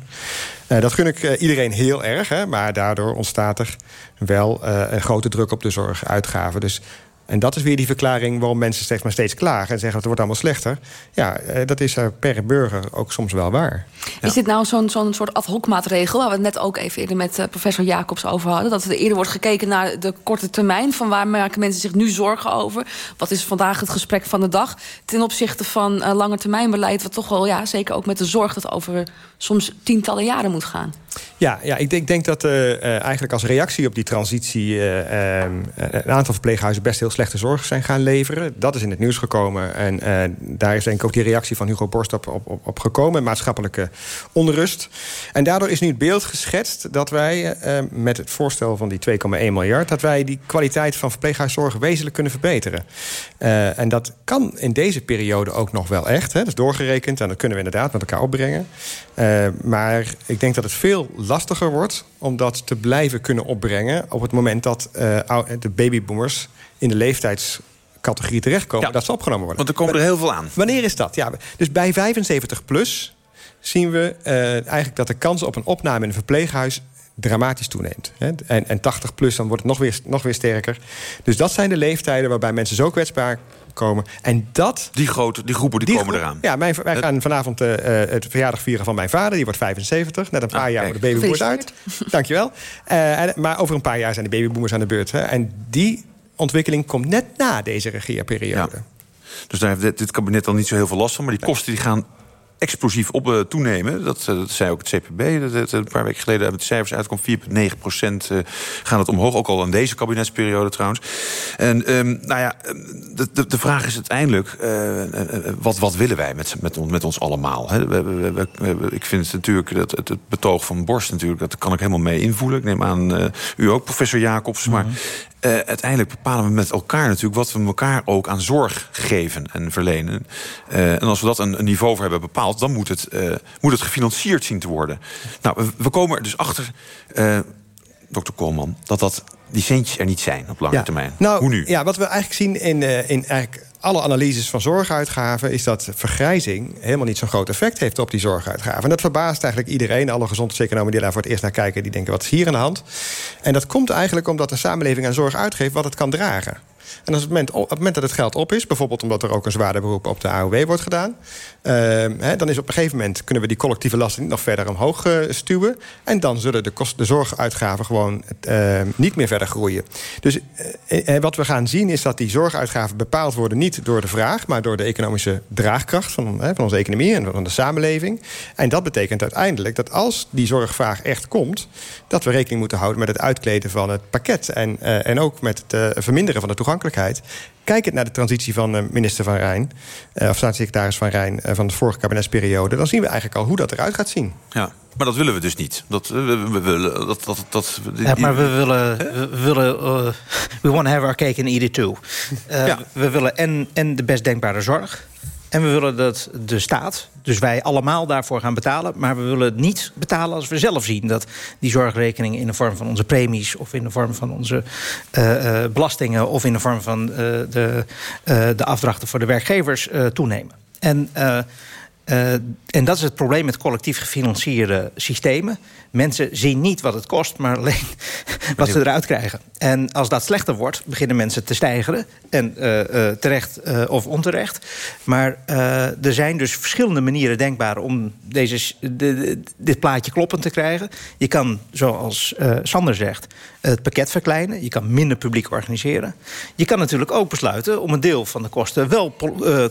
Uh, dat gun ik uh, iedereen heel erg. Hè? Maar daardoor ontstaat er wel uh, een grote druk op de zorguitgaven. Dus en dat is weer die verklaring waarom mensen steeds maar steeds klagen... en zeggen dat het wordt allemaal slechter. Ja, eh, dat is per burger ook soms wel waar. Is dit nou zo'n zo'n soort ad hoc maatregel... waar we het net ook even eerder met uh, professor Jacobs over hadden... dat er eerder wordt gekeken naar de korte termijn... van waar maken mensen zich nu zorgen over? Wat is vandaag het gesprek van de dag... ten opzichte van uh, lange termijn beleid... wat toch wel, ja, zeker ook met de zorg... dat over soms tientallen jaren moet gaan? Ja, ja ik denk, denk dat uh, uh, eigenlijk als reactie op die transitie... Uh, een aantal verpleeghuizen best heel slechte zorg zijn gaan leveren. Dat is in het nieuws gekomen. En daar is denk ik ook die reactie van Hugo Borst op, op, op gekomen. Maatschappelijke onrust. En daardoor is nu het beeld geschetst dat wij met het voorstel van die 2,1 miljard... dat wij die kwaliteit van verpleeghuiszorg wezenlijk kunnen verbeteren. en dat kan in deze periode ook nog wel echt. Hè. Dat is doorgerekend en dat kunnen we inderdaad met elkaar opbrengen. maar ik denk dat het veel lastiger wordt om dat te blijven kunnen opbrengen... op het moment dat uh, de babyboomers in de leeftijdscategorie terechtkomen... Ja, dat ze opgenomen worden. Want er komen er heel veel aan. Wanneer is dat? Ja, dus bij 75 plus zien we uh, eigenlijk dat de kans op een opname in een verpleeghuis dramatisch toeneemt. En, en 80 plus, dan wordt het nog weer, nog weer sterker. Dus dat zijn de leeftijden waarbij mensen zo kwetsbaar komen. En dat... Die, grote, die groepen die, die komen eraan. Ja, mijn, wij gaan vanavond uh, het verjaardag vieren van mijn vader. Die wordt 75. Net een paar ah, jaar de babyboomers uit. Dankjewel. Uh, en, maar over een paar jaar zijn de babyboomers aan de beurt. Hè. En die ontwikkeling komt net na deze regeerperiode. Ja. Dus daar heeft dit, dit kabinet al niet zo heel veel last van. Maar die kosten die gaan explosief op uh, toenemen. Dat, uh, dat zei ook het CPB. Dat, een paar weken geleden hebben de cijfers uitkomt. 4,9 procent uh, gaan het omhoog. Ook al in deze kabinetsperiode trouwens. En um, nou ja, de, de, vraag is uiteindelijk... wat, wat willen wij met, met, met ons allemaal? Hè? We, we, we, ik vind het natuurlijk, dat, het, het, betoog van Borst natuurlijk... dat kan ik helemaal mee invoelen. Ik neem aan u ook, professor Jacobs. Maar uh, uiteindelijk bepalen we met elkaar natuurlijk wat we elkaar ook aan zorg geven en verlenen. Uh, en als we dat een, een, niveau voor hebben bepaald, dan moet het, uh, moet het gefinancierd zien te worden. Nou, we, we komen er dus achter, dokter Koolman, dat, dat die centjes er niet zijn op lange ja. termijn. Nou, Hoe nu? Ja, wat we eigenlijk zien in, in eigenlijk alle analyses van zorguitgaven is dat vergrijzing helemaal niet zo'n groot effect heeft op die zorguitgaven. En dat verbaast eigenlijk iedereen. Alle gezondheidseconomen die daar voor het eerst naar kijken, die denken: wat is hier aan de hand? En dat komt eigenlijk omdat de samenleving aan zorg uitgeeft wat het kan dragen. En als het moment, op het moment dat het geld op is, bijvoorbeeld omdat er ook een zwaarder beroep op de AOW wordt gedaan, uh, hè, dan is op een gegeven moment kunnen we die collectieve lasten niet nog verder omhoog uh, stuwen. En dan zullen de, kost, de zorguitgaven gewoon uh, niet meer verder groeien. Dus wat we gaan zien is dat die zorguitgaven bepaald worden niet door de vraag, maar door de economische draagkracht van, van onze economie en van de samenleving. En dat betekent uiteindelijk dat als die zorgvraag echt komt, dat we rekening moeten houden met het uitkleden van het pakket. En, en ook met het verminderen van de toegankelijkheid. Kijkend naar de transitie van uh, minister Van Rijn, uh, of staatssecretaris Van Rijn uh, van de vorige kabinetsperiode, dan zien we eigenlijk al hoe dat eruit gaat zien. Ja. Maar dat willen we dus niet. Dat, we, we willen, dat, dat, dat, ja, maar we willen... We, willen uh, we want to have our cake and eat it too. Uh, ja. We willen en, en de best denkbare zorg... En we willen dat de staat, dus wij allemaal daarvoor gaan betalen... maar we willen het niet betalen als we zelf zien... dat die zorgrekening in de vorm van onze premies... of in de vorm van onze uh, uh, belastingen... of in de vorm van uh, de, de afdrachten voor de werkgevers toenemen. En... Uh, en dat is het probleem met collectief gefinancierde systemen. Mensen zien niet wat het kost, maar alleen wat ze eruit krijgen. En als dat slechter wordt, beginnen mensen te stijgeren. En uh, uh, terecht of onterecht. Maar er zijn dus verschillende manieren denkbaar... om deze, de, de, dit plaatje kloppend te krijgen. Je kan, zoals Sander zegt, het pakket verkleinen. Je kan minder publiek organiseren. Je kan natuurlijk ook besluiten om een deel van de kosten... wel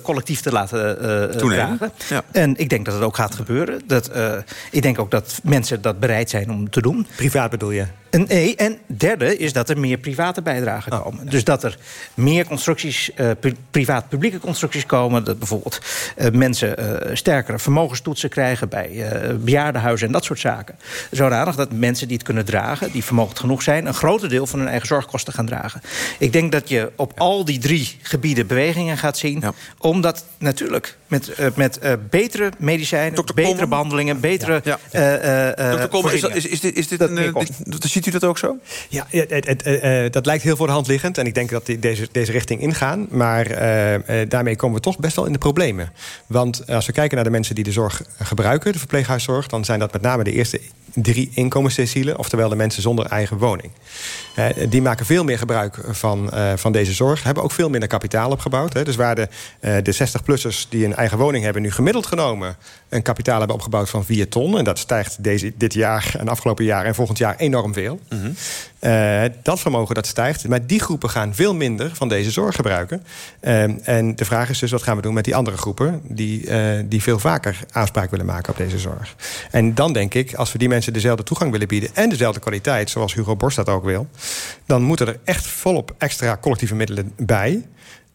collectief te laten dragen. Ja. En ik denk dat het ook gaat gebeuren. Dat, uh, ik denk ook dat mensen dat bereid zijn om te doen. Privaat bedoel je? En, nee, en derde is dat er meer private bijdragen oh. komen. Dus dat er meer constructies, uh, privaat-publieke constructies komen. Dat bijvoorbeeld uh, mensen uh, sterkere vermogenstoetsen krijgen... bij bejaardenhuizen en dat soort zaken. Zodanig dat mensen die het kunnen dragen, die vermogend genoeg zijn... een groter deel van hun eigen zorgkosten gaan dragen. Ik denk dat je op al die drie gebieden bewegingen gaat zien. Ja. Omdat natuurlijk met, met betere medicijnen, Dr. betere behandelingen... betere ja. ja. Dr. Kolman, is, is, is, dit, is dit een... dit, Ziet u dat ook zo? Ja, het, het, het, uh, dat lijkt heel voor de hand liggend. En ik denk dat die deze, deze richting ingaan. Maar daarmee komen we toch best wel in de problemen. Want als we kijken naar de mensen die de zorg gebruiken... de verpleeghuiszorg... dan zijn dat met name de eerste drie inkomensdecielen. Oftewel de mensen zonder eigen woning. die maken veel meer gebruik van, van deze zorg. Hebben ook veel minder kapitaal opgebouwd. Hè. Dus waar de, de 60-plussers die een eigen woning hebben... nu gemiddeld genomen een kapitaal hebben opgebouwd van 4 ton. En dat stijgt deze, dit jaar en afgelopen jaar en volgend jaar enorm veel. Mm -hmm. uh, dat vermogen dat stijgt. Maar die groepen gaan veel minder van deze zorg gebruiken. Uh, en de vraag is dus, wat gaan we doen met die andere groepen... die, uh, die veel vaker aanspraak willen maken op deze zorg. En dan denk ik, als we die mensen dezelfde toegang willen bieden... en dezelfde kwaliteit, zoals Hugo Borst dat ook wil... dan moeten er echt volop extra collectieve middelen bij...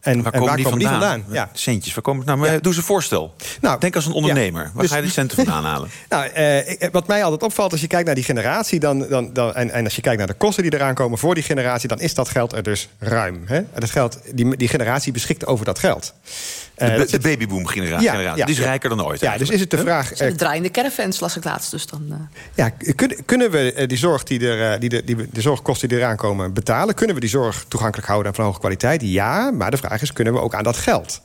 En waar en komen, waar die, komen die vandaan? vandaan? Ja. Centjes, waar komen, nou, maar ja. doe eens een voorstel. Nou, Denk als een ondernemer. Ja. Waar dus, ga je die centen vandaan halen? Nou, eh, wat mij altijd opvalt, als je kijkt naar die generatie... Dan, dan, dan, en, en als je kijkt naar de kosten die eraan komen voor die generatie... dan is dat geld er dus ruim. Hè? Dat geld, die, die generatie beschikt over dat geld. Uh, de, de babyboom-generatie. Ja, ja, die is rijker dan ooit. Ja, dus is het de vraag... De draaiende caravans las ik laatst dus dan... Uh... Ja, kunnen, kunnen we die zorg die er, die de, die, de zorgkosten die eraan komen betalen? Kunnen we die zorg toegankelijk houden en van hoge kwaliteit? Ja, maar de vraag is, kunnen we ook aan dat geld?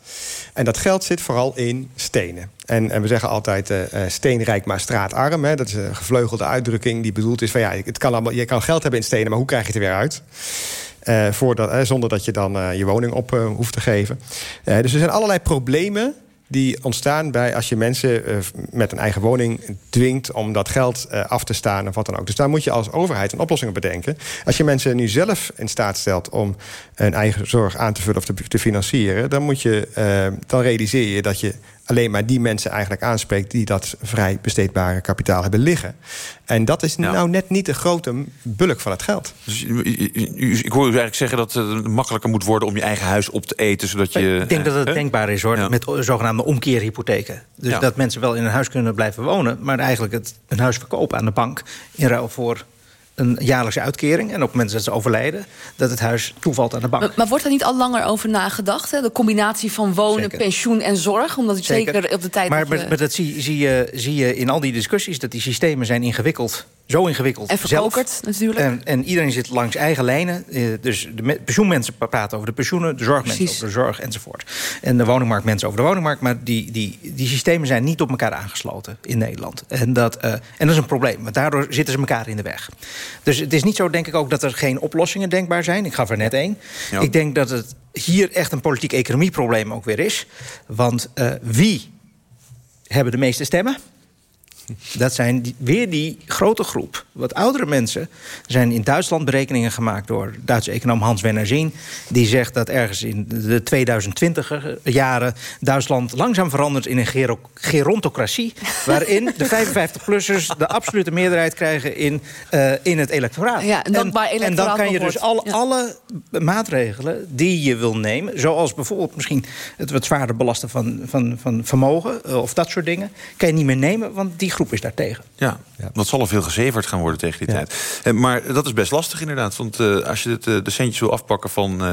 En dat geld zit vooral in stenen. En, en we zeggen altijd uh, steenrijk maar straatarm. Hè? Dat is een gevleugelde uitdrukking die bedoeld is van... ja, het kan allemaal, je kan geld hebben in stenen, maar hoe krijg je het er weer uit? Uh, voordat, uh, zonder dat je dan uh, je woning op hoeft te geven. dus er zijn allerlei problemen die ontstaan bij als je mensen met een eigen woning dwingt om dat geld af te staan of wat dan ook. Dus daar moet je als overheid een oplossing op bedenken. Als je mensen nu zelf in staat stelt om een eigen zorg aan te vullen of te, te financieren, dan, moet je, dan realiseer je dat je alleen maar die mensen eigenlijk aanspreekt... die dat vrij besteedbare kapitaal hebben liggen. En dat is nou net niet de grote bulk van het geld. Dus, ik hoor u eigenlijk zeggen dat het makkelijker moet worden... om je eigen huis op te eten, zodat je... Ik denk dat het denkbaar is, hoor, met zogenaamde omkeerhypotheken. Dus dat mensen wel in een huis kunnen blijven wonen... maar eigenlijk het, een huis verkopen aan de bank... in ruil voor een jaarlijkse uitkering. En op het moment dat ze overlijden, dat het huis toevalt aan de bank. Maar, maar wordt er niet al langer over nagedacht? Hè? De combinatie van wonen, pensioen en zorg? Omdat u zeker, op de tijd... Maar, maar, dat zie, zie, je, zie je in al die discussies... dat die systemen zijn ingewikkeld zo ingewikkeld. En verkokerd natuurlijk. En, en, iedereen zit langs eigen lijnen. Eh, dus de pensioenmensen praten over de pensioenen... de zorgmensen over de zorg enzovoort. En de woningmarktmensen over de woningmarkt. Maar die, die, die systemen zijn niet op elkaar aangesloten in Nederland. En dat, uh, en dat is een probleem, want daardoor zitten ze elkaar in de weg. Dus het is niet zo, denk ik ook, dat er geen oplossingen denkbaar zijn. Ik gaf er net één. Ik denk dat het hier echt een politiek-economieprobleem ook weer is. Want uh, wie hebben de meeste stemmen? Dat zijn die, weer die grote groep. Wat oudere mensen. Er zijn in Duitsland berekeningen gemaakt door Duitse econoom Hans Werner Zien. Die zegt dat ergens in de 2020 jaren Duitsland langzaam verandert in een gerontocratie. waarin de 55-plussers de absolute meerderheid krijgen in, uh, in het electoraat. Ja, en, dan, en, en dan kan je dus alle, ja. alle maatregelen die je wil nemen. Zoals bijvoorbeeld misschien het wat zwaarder belasten van, van, van vermogen. Uh, of dat soort dingen. Kan je niet meer nemen, want die groep is daartegen. Ja, ja. dat zal er veel gezeverd gaan worden tegen die tijd. Eh, maar dat is best lastig inderdaad. Want uh, als je het, uh, de centjes wil afpakken van, uh,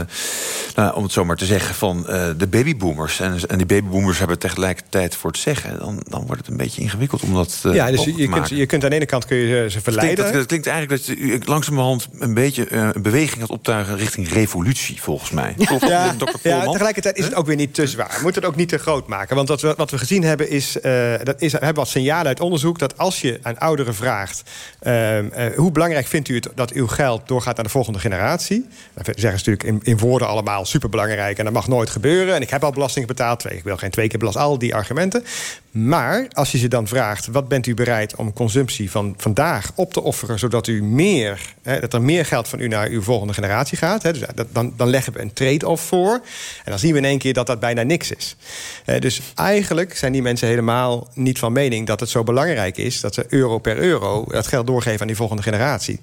nou, om het zo maar te zeggen, van de babyboomers. En, en die babyboomers hebben tegelijkertijd voor te zeggen. Dan, dan wordt het een beetje ingewikkeld om dat Ja, dus je, kunt, je kunt aan de ene kant kun je ze verleiden. Dat klinkt, dat klinkt eigenlijk dat je langzamerhand een beetje een beweging gaat optuigen richting revolutie, volgens mij. Klopt, ja, ja, tegelijkertijd is het ook weer niet te zwaar. We moeten het ook niet te groot maken. Want wat we, wat we gezien hebben is, dat is we hebben wat signalen uit onderzoek dat als je aan ouderen vraagt... Uh, uh, hoe belangrijk vindt u het dat uw geld doorgaat naar de volgende generatie... dan zeggen ze natuurlijk in, in woorden allemaal superbelangrijk... en dat mag nooit gebeuren en ik heb al belasting betaald... ik wil geen twee keer belasting, al die argumenten. Maar als je ze dan vraagt, wat bent u bereid om consumptie van vandaag op te offeren... zodat, u meer, hè, dat er meer geld van u naar uw volgende generatie gaat... Hè, dus dan, dan leggen we een trade-off voor. En dan zien we in één keer dat dat bijna niks is. Uh, dus eigenlijk zijn die mensen helemaal niet van mening... dat het zo belangrijk is dat ze euro per euro... dat geld doorgeven aan die volgende generatie.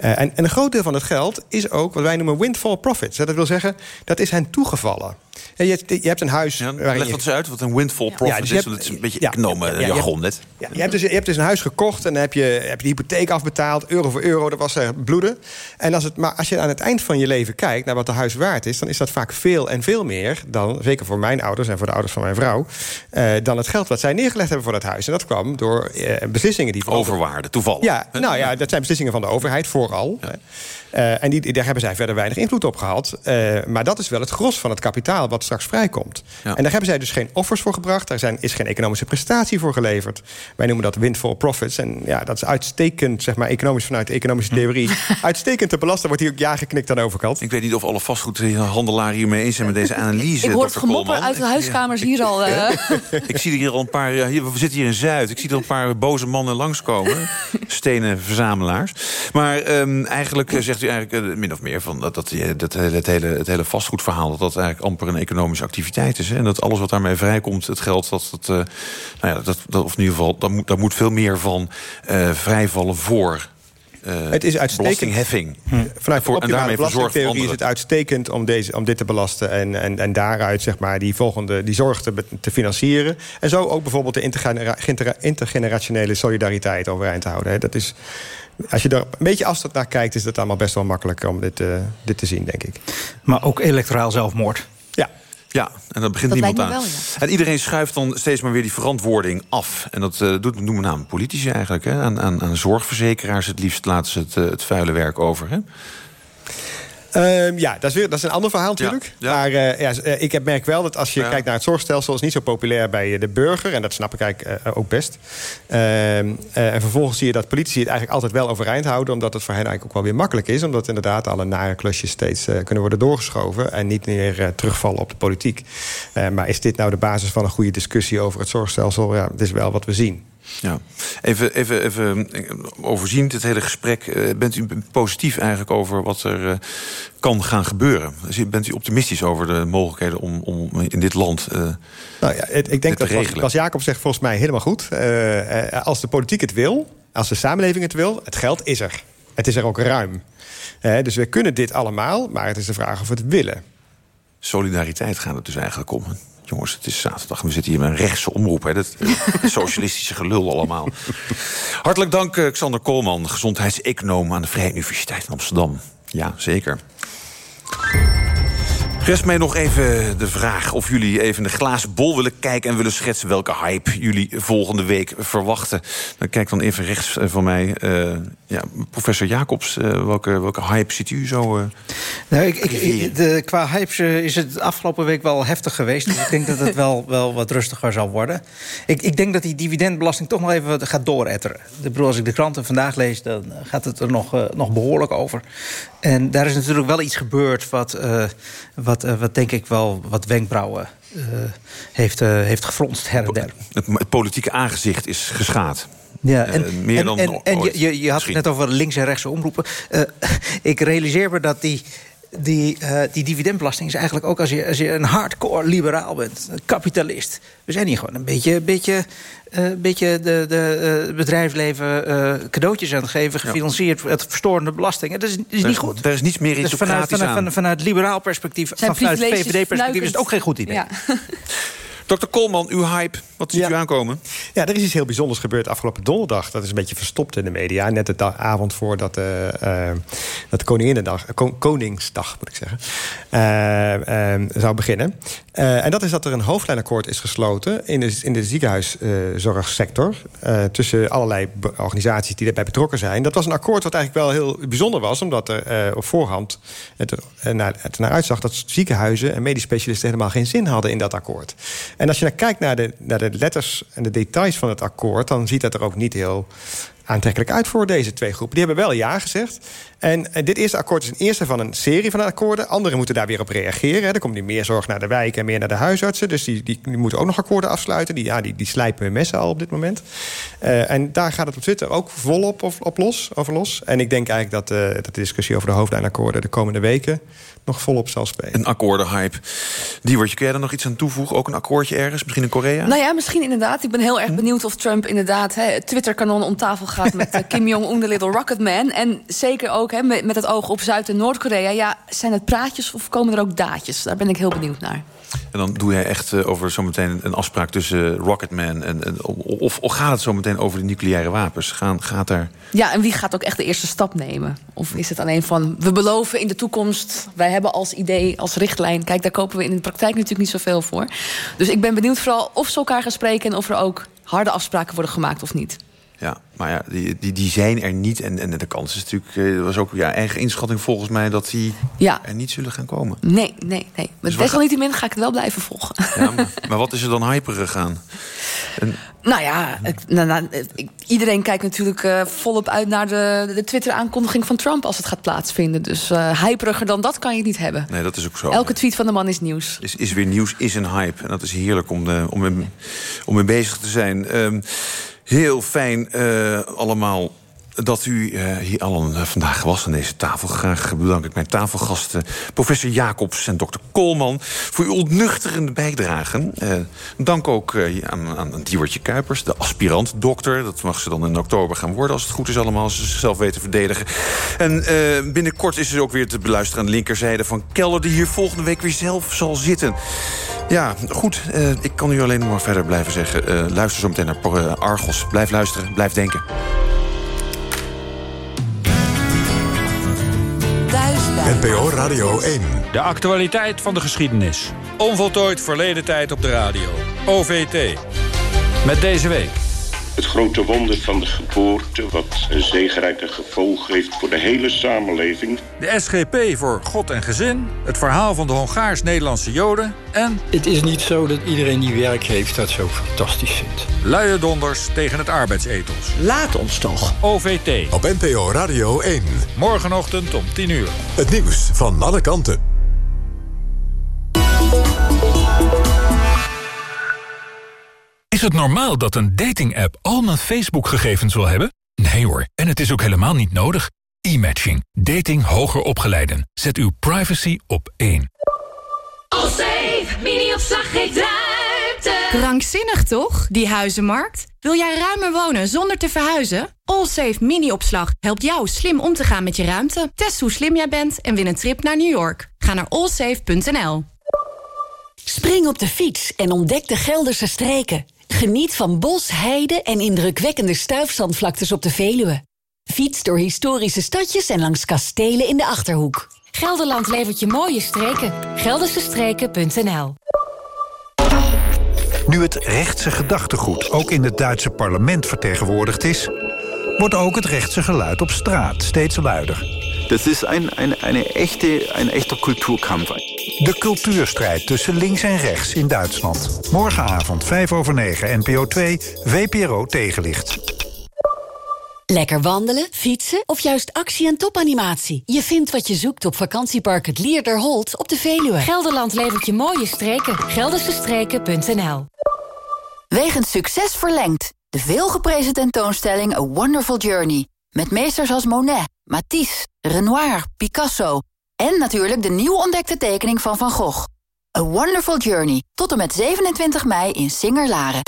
Uh, en, en een groot deel van het geld is ook wat wij noemen windfall profits. Dat wil zeggen, dat is hen toegevallen. Ja, je, je, hebt een huis... Ja, leg dat eens uit, wat een windfall profit ja, dus is. Dat is een beetje ja, economen jargon net. Ja, je, hebt dus, je hebt dus een huis gekocht en dan heb je, heb je de hypotheek afbetaald. Euro voor euro, dat was er bloeden. En als het, maar als je aan het eind van je leven kijkt naar wat de huis waard is... dan is dat vaak veel en veel meer dan, zeker voor mijn ouders... en voor de ouders van mijn vrouw... Uh, dan het geld wat zij neergelegd hebben voor dat huis. En dat kwam door uh, beslissingen die... Overwaarde, toevallig. Ja, nou ja, dat zijn beslissingen van de overheid, vooral. Ja. Uh, en die, daar hebben zij verder weinig invloed op gehad. Uh, maar dat is wel het gros van het kapitaal wat straks vrijkomt. Ja. En daar hebben zij dus geen offers voor gebracht. Daar zijn, is geen economische prestatie voor geleverd. Wij noemen dat windfall profits. En ja, dat is uitstekend, zeg maar, economisch vanuit de economische theorie. uitstekend te belasten, wordt hier ook ja geknikt aan de overkant. Ik weet niet of alle vastgoedhandelaren hiermee eens zijn met deze analyse. Ik hoor het gemopper uit de huiskamers hier al. Uh... ik zie er hier al een paar, hier, we zitten hier in Zuid. Ik zie er een paar boze mannen langskomen. Stenen verzamelaars. Maar um, eigenlijk zegt u eigenlijk uh, min of meer van dat, dat, dat, het, hele, het hele vastgoedverhaal... dat dat eigenlijk amper een economische activiteit is. Hè? En dat alles wat daarmee vrijkomt, het geld... dat, dat, uh, nou ja, dat, dat, of in ieder geval, daar moet, daar moet veel meer van uh, vrijvallen voor... Uh, het is uitstekend. Belastingheffing. Hm. Vanuit de optimale belastingtheorie is het uitstekend om, deze, om dit te belasten... En, en, en daaruit zeg maar, die volgende die zorg te, te financieren. En zo ook bijvoorbeeld de intergenera intergenerationele solidariteit overeind te houden. Hè. Dat is als je er een beetje afstand naar kijkt... is het allemaal best wel makkelijk om dit, uh, dit te zien, denk ik. Maar ook electoraal zelfmoord. Ja. Ja, en dat begint dat niemand aan. Wel, ja. En iedereen schuift dan steeds maar weer die verantwoording af. En dat uh, doet, doen met name politici eigenlijk. Hè? Aan, aan, aan zorgverzekeraars het liefst laten ze het, uh, het vuile werk over. Hè? Um, ja, dat is, weer, dat is een ander verhaal natuurlijk. Ja, ja. Maar uh, ja, ik heb merk wel dat als je kijkt naar het zorgstelsel... is niet zo populair bij de burger. En dat snap ik eigenlijk uh, ook best. Uh, en vervolgens zie je dat politici het eigenlijk altijd wel overeind houden... omdat het voor hen eigenlijk ook wel weer makkelijk is. Omdat inderdaad alle nare klusjes steeds kunnen worden doorgeschoven... en niet meer terugvallen op de politiek. maar is dit nou de basis van een goede discussie over het zorgstelsel? Ja, dat is wel wat we zien. Ja, even, even, even eh, overziend het hele gesprek. eh, Bent u positief eigenlijk over wat er eh, kan gaan gebeuren? Bent u optimistisch over de mogelijkheden om, om in dit land eh, Nou ja, ik denk dat? Bas Jacob zegt volgens mij helemaal goed. Als de politiek het wil, als de samenleving het wil, het geld is er. Het is er ook ruim. Dus we kunnen dit allemaal, maar het is de vraag of we het willen. Solidariteit gaat het dus eigenlijk om. Jongens, het is zaterdag en we zitten hier met een rechtse omroep. Hè. Dat eh, socialistische gelul allemaal. Hartelijk dank, eh, Xander Koolman, gezondheidseconoom aan de Vrije Universiteit in Amsterdam. Ja, zeker. Rest mij nog even de vraag of jullie even de glazen bol willen kijken... en willen schetsen welke hype jullie volgende week verwachten. Dan kijk dan even rechts eh, van mij. eh, ja, professor Jacobs, eh, welke, welke hype ziet u zo? Nou, ik, de, qua hypes eh, is het afgelopen week wel heftig geweest. Dus ik denk dat het wel, wel wat rustiger zal worden. Ik, ik denk dat die dividendbelasting toch nog even gaat dooretteren. Ik bedoel, als ik de kranten vandaag lees, dan gaat het er nog, nog behoorlijk over. En daar is natuurlijk wel iets gebeurd... wat, wat, eh, wat denk ik wel wat wenkbrauwen eh, heeft, eh, heeft gefronst her en der. Het, het politieke aangezicht is geschaad. Ja, en, meer en, dan en, en je, je, je had het net over links en rechtse omroepen. Ik realiseer me dat die, die, eh, die dividendbelasting is eigenlijk ook als je, als je een hardcore liberaal bent, een kapitalist. We zijn hier gewoon een beetje, beetje, eh, beetje de, de eh, bedrijfsleven eh, cadeautjes aan het geven, gefinancierd het verstorende belastingen. Dat is, dat is Er niet goed. er is niets meer Dus vanuit, vanuit, aan. vanuit, vanuit liberaal perspectief, Zijn vanuit VVD-perspectief is het ook geen goed idee. Ja. Dr. Koolman, uw hype, wat ziet u aankomen? Ja, er is iets heel bijzonders gebeurd afgelopen donderdag. Dat is een beetje verstopt in de media. Net de avond voordat eh, eh, dat de Koninginnedag, Koningsdag moet ik zeggen, eh, eh, zou beginnen. Eh, en dat is dat er een hoofdlijnakkoord is gesloten in de, ziekenhuiszorgsector. eh, tussen allerlei organisaties die daarbij betrokken zijn. Dat was een akkoord wat eigenlijk wel heel bijzonder was, omdat er eh, op voorhand het naar, het naar uitzag dat ziekenhuizen en medisch specialisten helemaal geen zin hadden in dat akkoord. En als je dan kijkt naar de, naar de letters en de details van het akkoord, dan ziet dat er ook niet heel aantrekkelijk uit voor deze twee groepen. Die hebben wel ja gezegd. En, eh, dit eerste akkoord is een eerste van een serie van akkoorden. Anderen moeten daar weer op reageren. Er komt nu meer zorg naar de wijk en meer naar de huisartsen. Dus die, die, die moeten ook nog akkoorden afsluiten. Die, ja, die, die slijpen hun messen al op dit moment. Eh, en daar gaat het op Twitter ook volop op, op los, over los. En ik denk eigenlijk dat, eh, dat de discussie over de hoofdlijnakkoorden... de komende weken nog volop zal spelen. Een akkoordenhype. Die wordt je kun jij er nog iets aan toevoegen? Ook een akkoordje ergens, misschien in Korea? Nou ja, misschien inderdaad. Ik ben heel erg benieuwd of Trump inderdaad hè, het Twitter-kanon om tafel gaat met eh, Kim Jong-un, de Little Rocket Man. En zeker ook hè, met, met het oog op Zuid- en Noord-Korea. Ja, zijn het praatjes of komen er ook daadjes? Daar ben ik heel benieuwd naar. En dan doe jij echt eh, over zometeen een afspraak tussen Rocketman en... en of, of gaat het zometeen over de nucleaire wapens? Gaan, gaat daar... Ja, en wie gaat ook echt de eerste stap nemen? Of is het alleen van, we beloven in de toekomst... wij hebben als idee, als richtlijn... kijk, daar kopen we in de praktijk natuurlijk niet zoveel voor. Dus ik ben benieuwd vooral of ze elkaar gaan spreken... en of er ook harde afspraken worden gemaakt of niet. Ja, maar ja, die, die, die zijn er niet. En, en de kans is natuurlijk... eh, Er was ook ja, eigen inschatting volgens mij... dat die Ja. er niet zullen gaan komen. Nee, nee, nee. Maar Dus desalniettemin ga ik het wel blijven volgen. Ja, maar, maar wat is er dan hyperig aan? En, Nou ja, ik- nou, nou, ik- iedereen kijkt natuurlijk eh, volop uit naar de, de Twitter-aankondiging van Trump als het gaat plaatsvinden. Dus eh hyperiger dan dat kan je niet hebben. nee, dat is ook zo. Elke tweet van de man is nieuws. is, is weer nieuws, is een hype. En dat is heerlijk om, de, om, mee, om mee bezig te zijn. Ehm, heel fijn eh, allemaal dat u eh, hier allen eh, vandaag was aan deze tafel. Graag bedank ik mijn tafelgasten, professor Jacobs en dokter Koolman... voor uw ontnuchterende bijdragen. Eh, dank ook aan, aan Diewertje Kuipers, de aspirant-dokter. Dat mag ze dan in oktober gaan worden, als het goed is allemaal... als ze zichzelf weten verdedigen. En binnenkort is ze ook weer te beluisteren aan de linkerzijde van Keller... die hier volgende week weer zelf zal zitten. Ja, goed. ik kan u alleen nog maar verder blijven zeggen. luister zo meteen naar Argos. Blijf luisteren, blijf denken. NPO Radio 1. De actualiteit van de geschiedenis. Onvoltooid verleden tijd op de radio. OVT. Met deze week. Het grote wonder van de geboorte, wat een zegerijke gevolg heeft voor de hele samenleving. De SGP voor God en Gezin. Het verhaal van de Hongaars-Nederlandse Joden. En... Het is niet zo dat iedereen die werk heeft dat zo fantastisch vindt. Luie donders tegen het arbeidsethos. Laat ons toch. OVT. Op NPO Radio 1. Morgenochtend om 10 uur. Het nieuws van alle kanten. Is het normaal dat een dating-app al mijn Facebook-gegevens wil hebben? Nee hoor, en het is ook helemaal niet nodig. E-matching. Dating hoger opgeleiden. Zet uw privacy op één. Allsafe, mini-opslag geeft ruimte. Krankzinnig toch, die huizenmarkt? Wil jij ruimer wonen zonder te verhuizen? Allsafe mini-opslag helpt jou slim om te gaan met je ruimte. Test hoe slim jij bent en win een trip naar New York. Ga naar allsafe.nl. Spring op de fiets en ontdek de Gelderse streken. Geniet van bos, heide en indrukwekkende stuifzandvlaktes op de Veluwe. Fiets door historische stadjes en langs kastelen in de Achterhoek. Gelderland levert je mooie streken. Geldersestreken.nl Nu het rechtse gedachtegoed ook in het Duitse parlement vertegenwoordigd is... wordt ook het rechtse geluid op straat steeds luider. Dat is een, een, een, echte, een echte cultuurkampf. De cultuurstrijd tussen links en rechts in Duitsland. Morgenavond 5 over 9, NPO 2, VPRO Tegenlicht. Lekker wandelen, fietsen of juist actie- en topanimatie. Je vindt wat je zoekt op vakantiepark Het Lierderholt op de Veluwe. Gelderland levert je mooie streken. Geldersestreken.nl Wegens succes verlengd. De veelgeprezen tentoonstelling A Wonderful Journey. Met meesters als Monet, Matisse, Renoir, Picasso... en natuurlijk de nieuw ontdekte tekening van Van Gogh. A Wonderful Journey. Tot en met 27 mei in Singer-Laren.